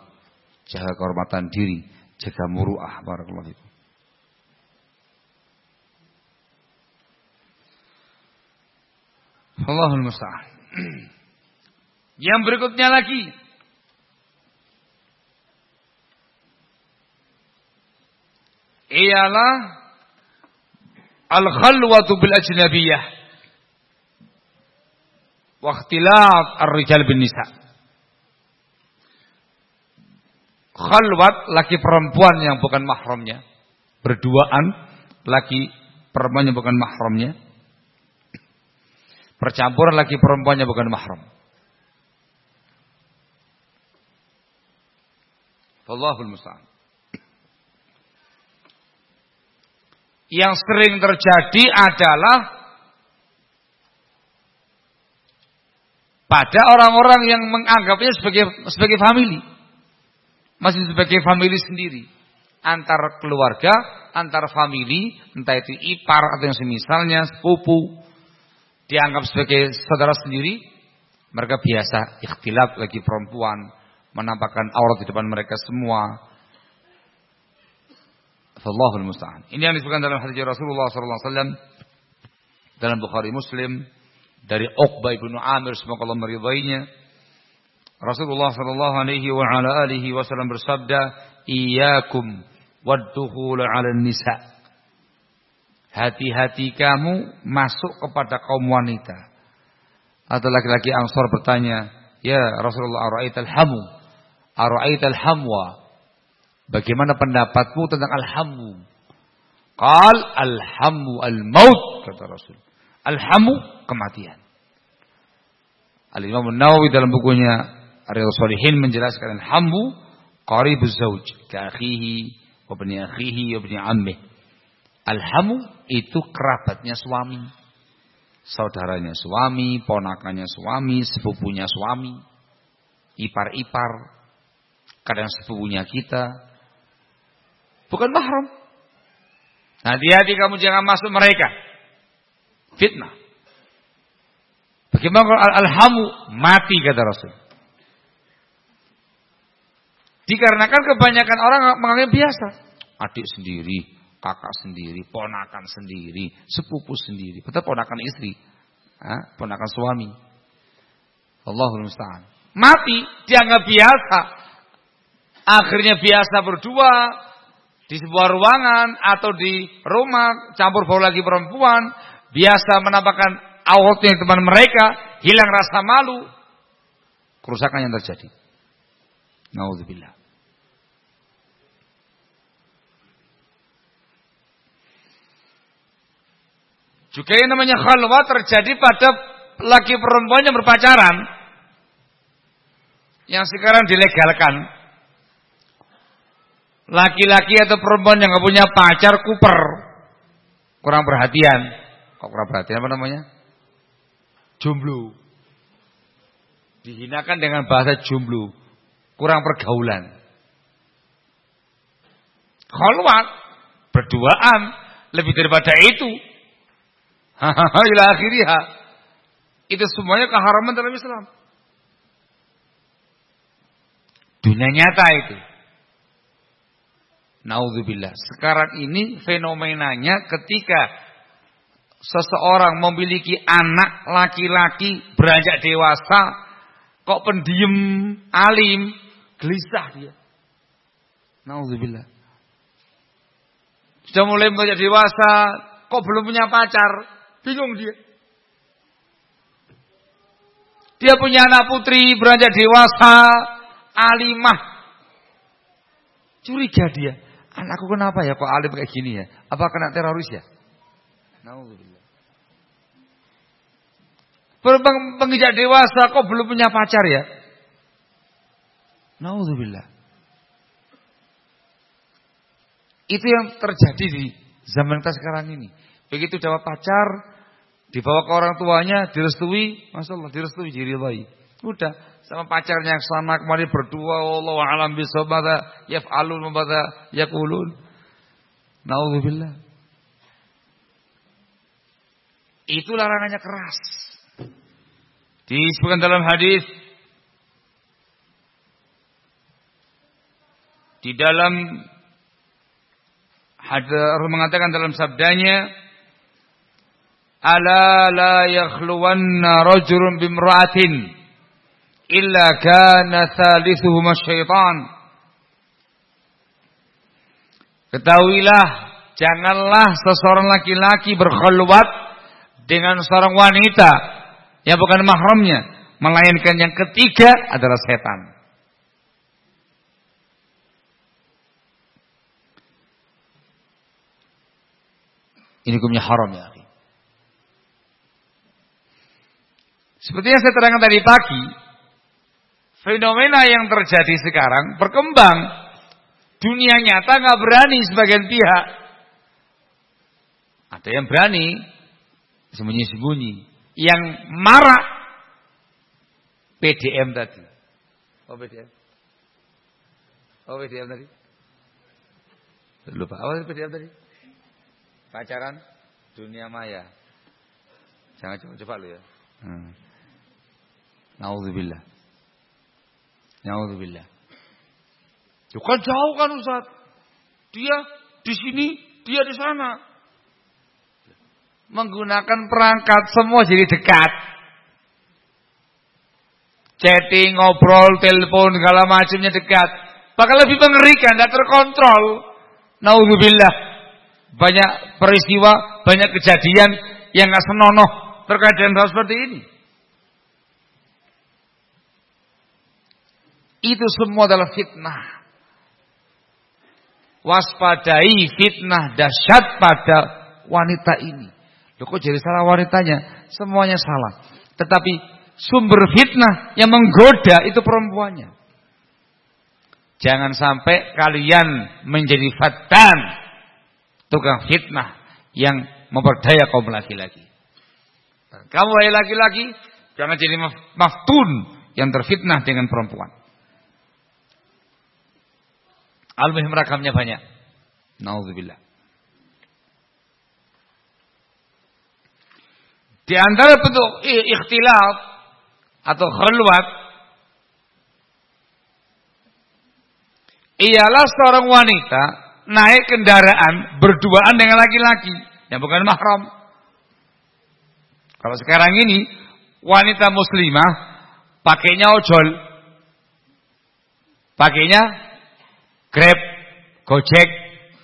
jaga kehormatan diri, Jaga muruah barakallahu fikum. Allahul musta'an. Yang berikutnya lagi ialah al-khalwatu bil ajnabiyah wa ikhtilat ar-rijal bin nisa. Khalwat laki perempuan yang bukan mahramnya. Berduaan laki perempuan yang bukan mahramnya. Percampuran laki perempuannya bukan mahram. Allahul musta'an. Yang sering terjadi adalah pada orang-orang yang menganggapnya sebagai sebagai family. Masih sebagai family sendiri. Antar keluarga, antar family, entah itu ipar atau yang semisalnya, sepupu, dianggap sebagai saudara sendiri, mereka biasa ikhtilaf lagi perempuan, menampakkan aurat di depan mereka semua. Allahul musta'an. Ini yang disebutkan dalam hadis Rasulullah sallallahu alaihi wasallam dalam Bukhari Muslim dari Uqbah bin Amir semoga Allah meridainya. Rasulullah sallallahu alaihi wa ala alihi wasallam bersabda, "Iyyakum wad-dukhul 'ala nisa." Hati-hati kamu masuk kepada kaum wanita. Atau laki-laki Ansor bertanya, "Ya Rasulullah, ara'aital hamu?" Ara'ait al-hamwa. Bagaimana pendapatmu tentang al-hamu? Qal al-hamu al-maut kata Rasul. Al-hamu kematian. Al-Imam Nawawi dalam bukunya Riyadhus Shalihin menjelaskan al-hamu qaribuz zauj ka akhihi wa bani akhihi wa bani. Al-hamu itu kerabatnya suami. Saudaranya suami, ponakannya suami, sepupunya suami, ipar-ipar, kadang sepupunya kita. Bukan mahram. Hati-hati kamu jangan masuk mereka. Fitnah. Bagaimana kalau alhamu mati kata Rasul. Dikarenakan kebanyakan orang menganggap biasa. Adik sendiri, kakak sendiri, ponakan sendiri, sepupu sendiri. Betul ponakan istri, ha? ponakan suami. Allahul Musta'an. Mati dianggap biasa. Akhirnya biasa berdua di sebuah ruangan atau di rumah campur bau lagi perempuan, biasa menampakkan auratnya teman mereka, hilang rasa malu, kerusakan yang terjadi. Nauzubillah. Juga yang namanya khalwat terjadi pada laki perempuan yang berpacaran. Yang sekarang dilegalkan. Laki-laki atau perempuan yang nggak punya pacar kuper, kurang perhatian. Kok kurang perhatian apa namanya? Jomblo. Dihinakan dengan bahasa jomblo, kurang pergaulan. Khalwat, berduaan, lebih daripada itu. Ila akhirnya. Itu semuanya keharaman dalam Islam. Dunia nyata itu. Naudzubillah. Sekarang ini fenomenanya ketika seseorang memiliki anak laki-laki beranjak dewasa, kok pendiam, alim, gelisah dia. Naudzubillah. Sudah mulai beranjak dewasa, kok belum punya pacar, bingung dia. Dia punya anak putri beranjak dewasa, alimah. Curiga dia. Anakku kenapa ya kok alim kayak gini ya? Apa kena teroris ya? Nauzubillah. Pengijak dewasa kok belum punya pacar ya? Nauzubillah. Itu yang terjadi di zaman kita sekarang ini. Begitu dapat pacar, dibawa ke orang tuanya, direstui, Masya Allah, direstui, diridhai. Udah, sama pacarnya sama kemarin berdua. Allah alam bisawabada yaf'alun mabada yakulun naudzubillah. Itu larangannya keras. Disebutkan dalam hadis. Di dalam Rasul mengatakan dalam sabdanya, "Ala la yakhluwanna rajulun bimra'atin illa kana thalithuhuma syaitan." Ketahuilah, janganlah seseorang laki-laki berkhulwat dengan seorang wanita yang bukan mahramnya, melainkan yang ketiga adalah setan. Ini hukumnya haram ya. Seperti yang saya terangkan tadi pagi, fenomena yang terjadi sekarang berkembang. Dunia nyata nggak berani sebagian pihak. Ada yang berani sembunyi-sembunyi. Yang marah PDM tadi. Oh PDM. Oh PDM tadi. Lupa. Apa PDM tadi? Pacaran dunia maya. Jangan coba-coba lu ya. Hmm. Nauzubillah. Nauzubillah. Itu kan jauh kan Ustaz. Dia di sini, dia di sana. Menggunakan perangkat semua jadi dekat. Chatting, ngobrol, telepon, segala macamnya dekat. Bahkan lebih mengerikan, tidak terkontrol. Nauzubillah banyak peristiwa, banyak kejadian yang nggak senonoh terkait dengan hal seperti ini. Itu semua adalah fitnah. Waspadai fitnah dahsyat pada wanita ini. Loh kok jadi salah wanitanya? Semuanya salah. Tetapi sumber fitnah yang menggoda itu perempuannya. Jangan sampai kalian menjadi fatan tukang fitnah yang memperdaya kaum laki-laki. Kamu wahai laki-laki, jangan jadi maftun yang terfitnah dengan perempuan. Al-Muhim rakamnya banyak. Nauzubillah. Di antara bentuk ikhtilaf atau khalwat ialah seorang wanita naik kendaraan berduaan dengan laki-laki yang bukan mahram. Kalau sekarang ini wanita muslimah pakainya ojol, pakainya grab, gojek,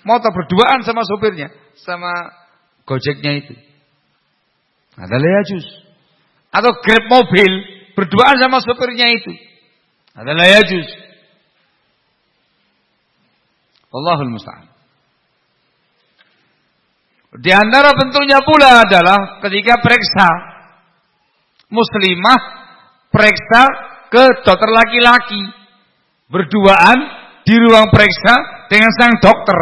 motor berduaan sama sopirnya, sama gojeknya itu. Adalah yajus. Atau grab mobil berduaan sama sopirnya itu. Adalah yajus. Allahul musta'an. Di antara bentuknya pula adalah ketika periksa muslimah periksa ke dokter laki-laki berduaan di ruang periksa dengan sang dokter.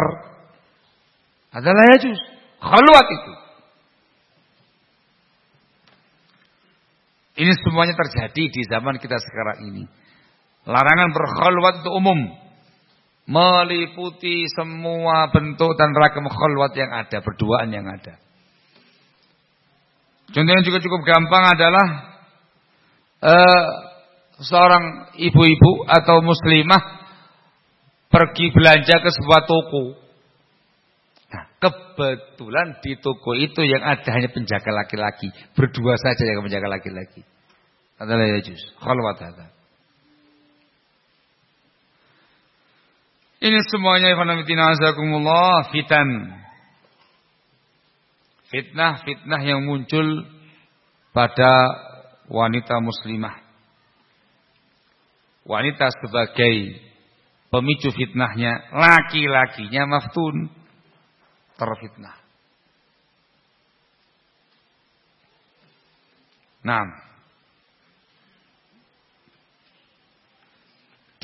Adalah ya juz khalwat itu. Ini semuanya terjadi di zaman kita sekarang ini. Larangan berkhalwat itu umum. Meliputi semua bentuk dan ragam khalwat yang ada, berduaan yang ada. Contoh yang juga cukup gampang adalah uh, seorang ibu-ibu atau muslimah pergi belanja ke sebuah toko. Nah, kebetulan di toko itu yang ada hanya penjaga laki-laki, berdua saja yang penjaga laki-laki. Adalah ya juz, khalwat ada. Ini semuanya azakumullah fitan. Fitnah-fitnah yang muncul pada wanita muslimah. Wanita sebagai pemicu fitnahnya, laki-lakinya maftun terfitnah. Nah,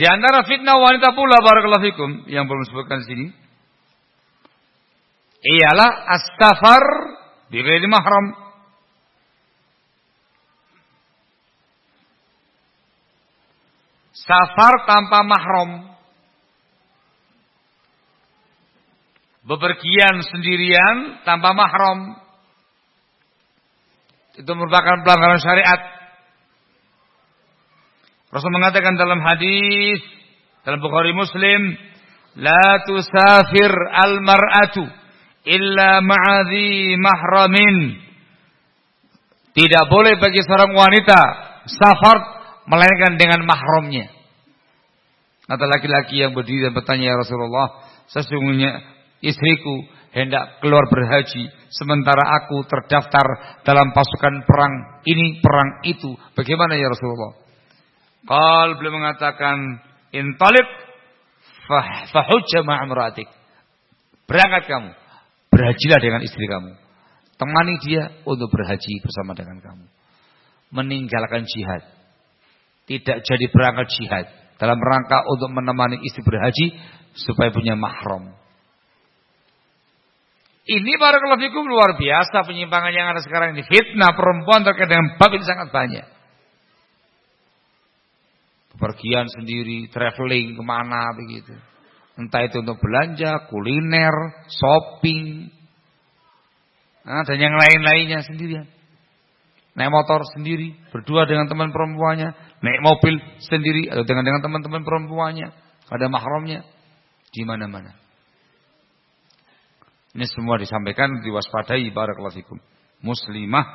Di antara fitnah wanita pula barakallahu fikum yang belum disebutkan di sini ialah astafar ghairi mahram. Safar tanpa mahram. Bepergian sendirian tanpa mahram. Itu merupakan pelanggaran syariat. Rasul mengatakan dalam hadis dalam Bukhari Muslim, La tusafir al-mar'atu illa ma'adhi mahramin. Tidak boleh bagi seorang wanita safar melainkan dengan mahramnya. Kata laki-laki yang berdiri dan bertanya ya Rasulullah, sesungguhnya istriku hendak keluar berhaji sementara aku terdaftar dalam pasukan perang ini perang itu. Bagaimana ya Rasulullah? Qal beliau mengatakan intalib fahujja ma'amratik. Berangkat kamu, berhajilah dengan istri kamu. Temani dia untuk berhaji bersama dengan kamu. Meninggalkan jihad. Tidak jadi berangkat jihad. Dalam rangka untuk menemani istri berhaji supaya punya mahram. Ini para fikum luar biasa penyimpangan yang ada sekarang ini. Fitnah perempuan terkait dengan bab ini sangat banyak. Pergian sendiri, traveling ke mana begitu. Entah itu untuk belanja, kuliner, shopping, Nah, dan yang lain-lainnya sendirian. Naik motor sendiri, berdua dengan teman perempuannya, naik mobil sendiri atau dengan dengan teman-teman perempuannya, ada mahramnya di mana-mana. Ini semua disampaikan diwaspadai barakallahu fikum. Muslimah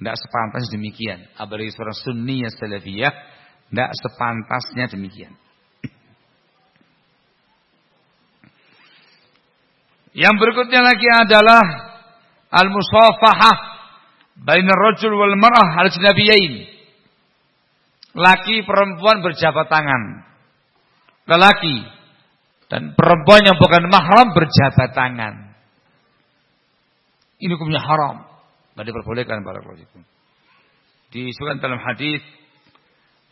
tidak sepantas demikian. Apalagi seorang sunniyah salafiyah tidak sepantasnya demikian. Yang berikutnya lagi adalah al-musafahah baina rajul wal mar'ah al-ajnabiyain. Laki perempuan berjabat tangan. Lelaki dan perempuan yang bukan mahram berjabat tangan. Ini hukumnya haram. Tidak diperbolehkan para itu. Disebutkan dalam hadis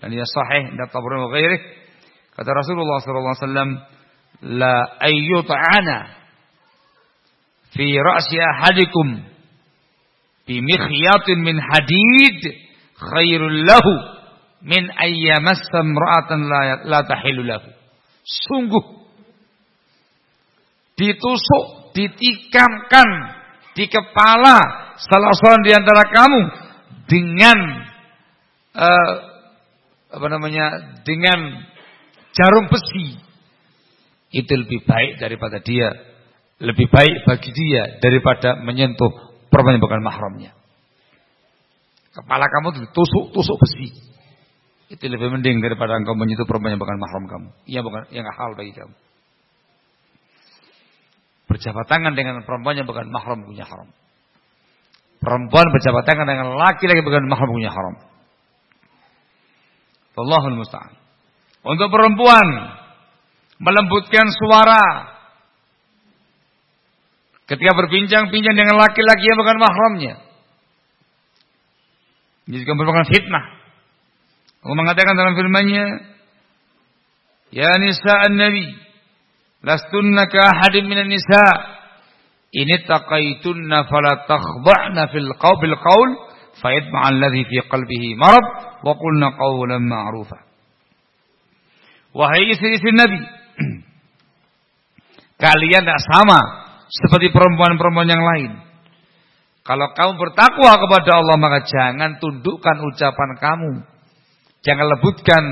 dan ia sahih dan tabrani wa ghairih kata Rasulullah sallallahu alaihi wasallam la ayyuta'ana fi ra'si ahadikum bi mikhyatin min hadid khairul lahu min ayyamassa imra'atan la, la tahilu lahu. Sungguh ditusuk, ditikamkan di kepala salah seorang di antara kamu dengan uh, apa namanya? dengan jarum besi. Itu lebih baik daripada dia lebih baik bagi dia daripada menyentuh perempuan bukan mahramnya. Kepala kamu ditusuk-tusuk besi. Itu lebih mending daripada engkau menyentuh perempuan yang bukan mahram kamu. Iya bukan yang hal bagi kamu. Berjabat tangan dengan perempuan yang bukan mahram punya haram. Perempuan berjabat tangan dengan laki-laki bukan mahram punya haram. Allahul musta'an. Untuk perempuan melembutkan suara Ketika berbincang-bincang dengan laki-laki yang bukan mahramnya. Ini juga merupakan fitnah. Allah mengatakan dalam firman-Nya, "Ya nisa an-nabi, lastunna ka ahadin minan nisa, in taqaitunna fala takhda'na fil qawl bil qawl fayatma'a alladhi fi qalbihi marad wa qulna qawlan ma'rufa." Wahai istri-istri Nabi, kalian tidak sama seperti perempuan-perempuan yang lain. Kalau kamu bertakwa kepada Allah maka jangan tundukkan ucapan kamu. Jangan lebutkan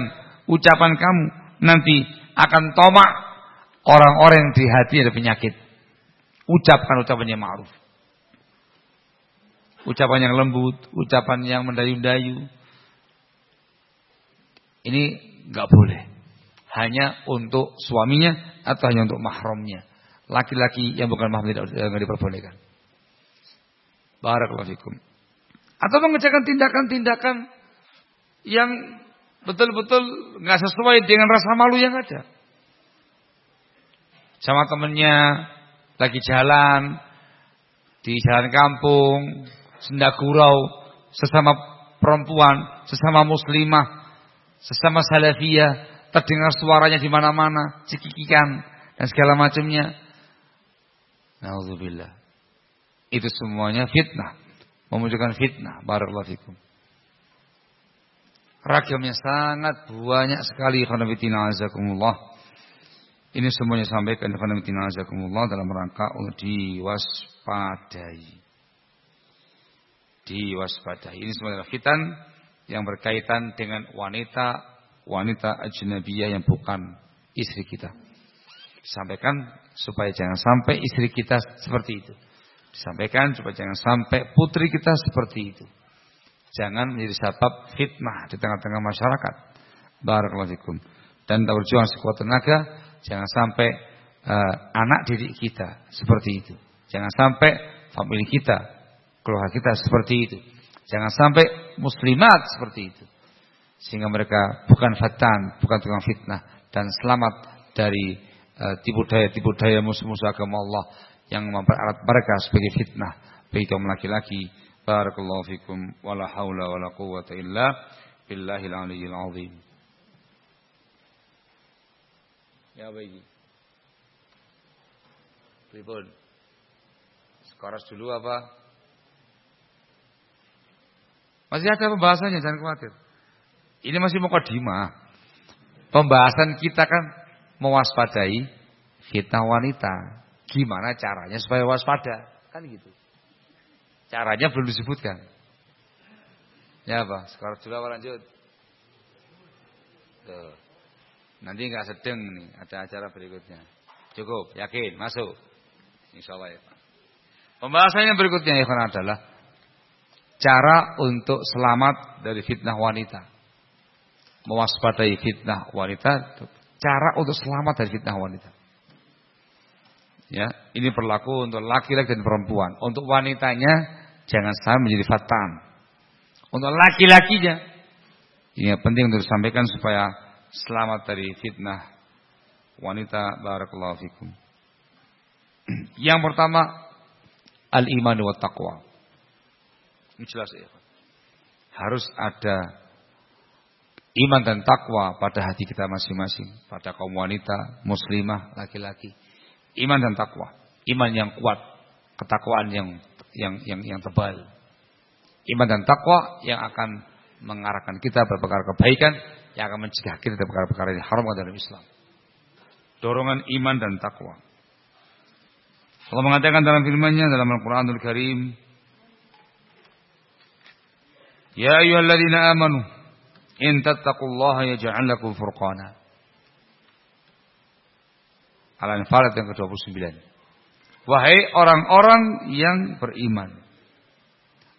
ucapan kamu. Nanti akan tomak orang-orang yang di hati ada penyakit. Ucapkan ucapan yang ma'ruf. Ucapan yang lembut, ucapan yang mendayu-dayu. Ini nggak boleh. Hanya untuk suaminya atau hanya untuk mahramnya laki-laki yang bukan mahram tidak, tidak diperbolehkan. Barakallahu fikum. Atau mengerjakan tindakan-tindakan yang betul-betul nggak sesuai dengan rasa malu yang ada. Sama temennya lagi jalan di jalan kampung, sendagurau, sesama perempuan, sesama muslimah, sesama salafiyah, terdengar suaranya di mana-mana, cekikikan dan segala macamnya. Nauzubillah. Itu semuanya fitnah. Memunculkan fitnah. Barakallahu fikum. Ragamnya sangat banyak sekali khanabitina azakumullah. Ini semuanya sampaikan dalam rangka untuk diwaspadai. Diwaspadai. Ini semuanya fitan yang berkaitan dengan wanita wanita ajnabiyah yang bukan istri kita. Disampaikan supaya jangan sampai istri kita seperti itu. Disampaikan supaya jangan sampai putri kita seperti itu. Jangan menjadi sebab fitnah di tengah-tengah masyarakat. Barakallahu. Dan berjuang sekuat tenaga, jangan sampai uh, anak didik kita seperti itu. Jangan sampai famili kita, keluarga kita seperti itu. Jangan sampai muslimat seperti itu. Sehingga mereka bukan fatan, bukan tukang fitnah dan selamat dari uh, tipu daya-tipu daya musuh-musuh agama Allah yang memperalat mereka sebagai fitnah bagi kaum laki-laki. Barakallahu fikum wala haula wala quwwata illa billahil aliyyil azim. Ya baik. Pripun? Sekoras dulu apa? Masih ada pembahasannya, jangan khawatir. Ini masih mukadimah. Pembahasan kita kan mewaspadai fitnah wanita. Gimana caranya supaya waspada? Kan gitu. Caranya belum disebutkan. Ya apa? Sekarang dulu apa lanjut? Tuh. Nanti nggak sedang nih, ada acara berikutnya. Cukup, yakin, masuk. Insya Allah ya Pak. Pembahasan yang berikutnya ya adalah cara untuk selamat dari fitnah wanita. Mewaspadai fitnah wanita, cara untuk selamat dari fitnah wanita. Ya, ini berlaku untuk laki-laki dan perempuan. Untuk wanitanya jangan sampai menjadi fatan. Untuk laki-lakinya ini penting untuk disampaikan supaya selamat dari fitnah wanita barakallahu fikum. Yang pertama al-iman wa taqwa. Ini jelas ya. Harus ada iman dan takwa pada hati kita masing-masing, pada kaum wanita, muslimah, laki-laki. Iman dan takwa, iman yang kuat, ketakwaan yang yang yang yang tebal. Iman dan takwa yang akan mengarahkan kita berperkara kebaikan, yang akan mencegah kita dari perkara-perkara yang haram dalam Islam. Dorongan iman dan takwa. Allah mengatakan dalam firman-Nya dalam Al-Qur'anul Karim, "Ya ayyuhalladzina amanu, in tattaqullaha yaj'al lakum furqana." Al-Anfal yang ke-29. Wahai orang-orang yang beriman,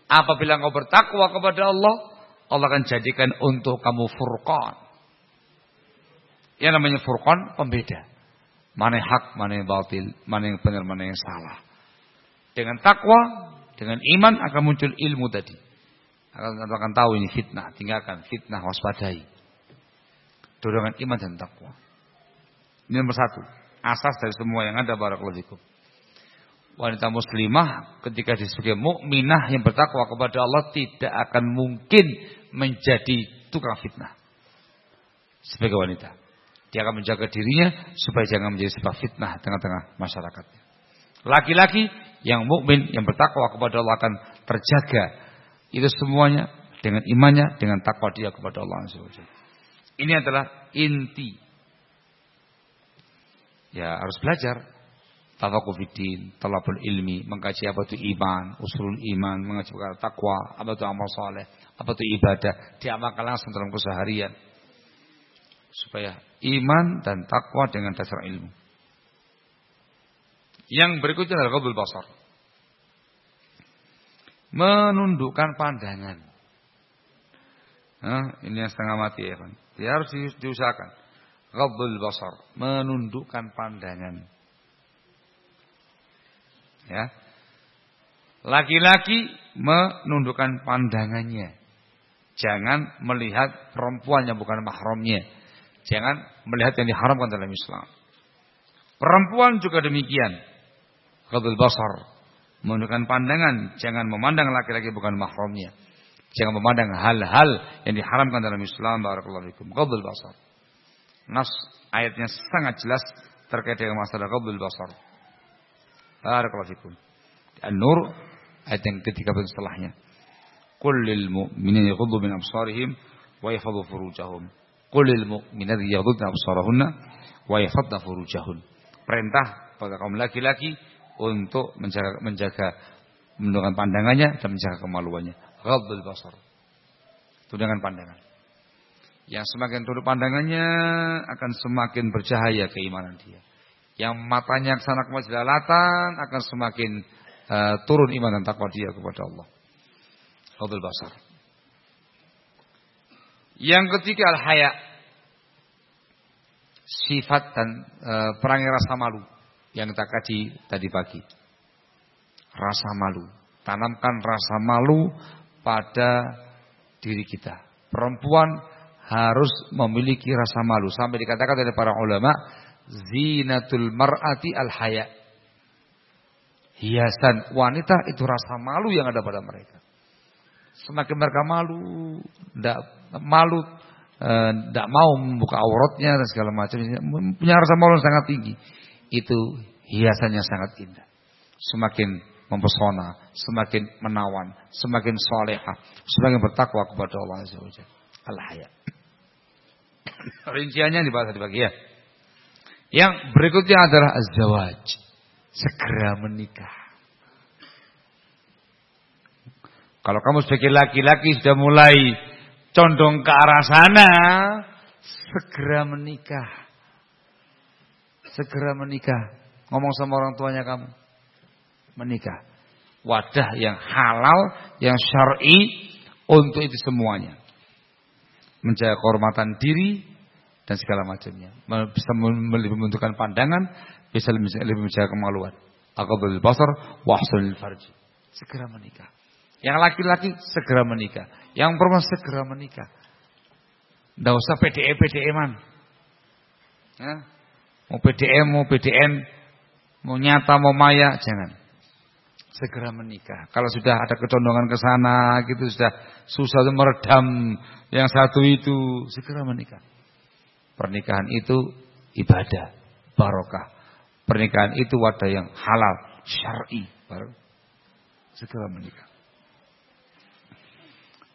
apabila engkau bertakwa kepada Allah, Allah akan jadikan untuk kamu furqan. Yang namanya furqan pembeda. Mana yang hak, mana yang batil, mana yang benar, mana yang salah. Dengan takwa, dengan iman akan muncul ilmu tadi. Akan, akan tahu ini fitnah, tinggalkan fitnah, waspadai. Dorongan iman dan takwa. Ini nomor satu. Asas dari semua yang ada barakallahu Wanita muslimah ketika disebut mukminah yang bertakwa kepada Allah tidak akan mungkin menjadi tukang fitnah. Sebagai wanita. Dia akan menjaga dirinya supaya jangan menjadi sebab fitnah tengah-tengah masyarakat. Laki-laki yang mukmin yang bertakwa kepada Allah akan terjaga. Itu semuanya dengan imannya, dengan takwa dia kepada Allah Ini adalah inti. Ya harus belajar tafakufidin, talabul ilmi, mengkaji apa itu iman, usulul iman, mengaji takwa, apa itu amal soleh, apa itu ibadah, diamalkan langsung dalam keseharian supaya iman dan takwa dengan dasar ilmu. Yang berikutnya adalah qabul basar. Menundukkan pandangan. Nah, ini yang setengah mati ya kan. Dia harus diusahakan. Qabul basar. Menundukkan pandangan. Ya. Laki-laki menundukkan pandangannya. Jangan melihat perempuan yang bukan mahramnya Jangan melihat yang diharamkan dalam Islam. Perempuan juga demikian. Qadul basar. Menundukkan pandangan. Jangan memandang laki-laki bukan mahramnya. Jangan memandang hal-hal yang diharamkan dalam Islam. Barakallahu. Qadul basar. Nas ayatnya sangat jelas terkait dengan masalah qadul basar. Barakallahu fikum. An-Nur ayat yang ketiga setelahnya. Qul lil mu'minina yaghuddu min absarihim wa yahfadhu furujahum. Qulil mu'minati yaghuddna absarahunna wa yafadna furujahun. Perintah pada kaum laki-laki untuk menjaga menjaga menundukkan pandangannya dan menjaga kemaluannya. Ghadul basar. Tundangan pandangan. Yang semakin tunduk pandangannya akan semakin bercahaya keimanan dia. Yang matanya ke sana kemari jelalatan akan semakin uh, turun iman dan takwa dia kepada Allah. Fadul basar. Yang ketiga al-haya. Sifat dan uh, perangai rasa malu yang kita kaji tadi pagi. Rasa malu. Tanamkan rasa malu pada diri kita. Perempuan harus memiliki rasa malu. Sampai dikatakan oleh para ulama, zinatul mar'ati al-haya. Hiasan wanita itu rasa malu yang ada pada mereka. Semakin mereka malu, tidak malu, tidak eh, mau membuka auratnya dan segala macam, punya rasa malu yang sangat tinggi. Itu hiasannya sangat indah. Semakin mempesona, semakin menawan, semakin solehah, semakin bertakwa kepada Allah Azza wa Al-haya. Rinciannya dibahas di pagi ya. Yang berikutnya adalah az-zawaj. Segera menikah. Kalau kamu sebagai laki-laki sudah mulai condong ke arah sana, segera menikah. Segera menikah. Ngomong sama orang tuanya kamu. Menikah. Wadah yang halal, yang syar'i untuk itu semuanya. Menjaga kehormatan diri dan segala macamnya. Bisa membentukkan pandangan, bisa lebih menjaga kemaluan. Aqabul basar wahsulil farji. Segera menikah. Yang laki-laki segera menikah. Yang perempuan segera menikah. Tidak usah PDE PDE man. Ya. Mau PDM, mau PDN, mau nyata, mau maya, jangan. Segera menikah. Kalau sudah ada kecondongan ke sana, gitu sudah susah meredam yang satu itu, segera menikah. Pernikahan itu ibadah, barokah. Pernikahan itu wadah yang halal, syar'i. Segera menikah.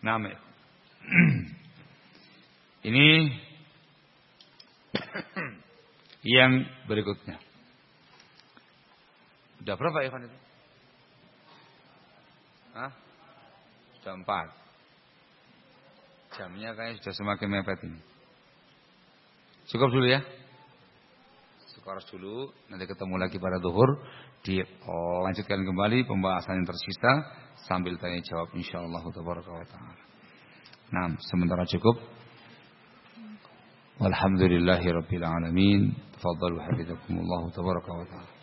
Nama. Ini yang berikutnya. Sudah berapa Evan itu? Hah? Sudah empat. Jamnya kayaknya sudah semakin mepet ini. Cukup dulu ya. Cukup dulu. Nanti ketemu lagi pada duhur. Dilanjutkan kembali pembahasan yang tersisa sambil tanya jawab insyaallah taala. Nah, sementara cukup. Walhamdulillahirabbil alamin. Tafadhalu hafizakumullah tabaraka wa taala.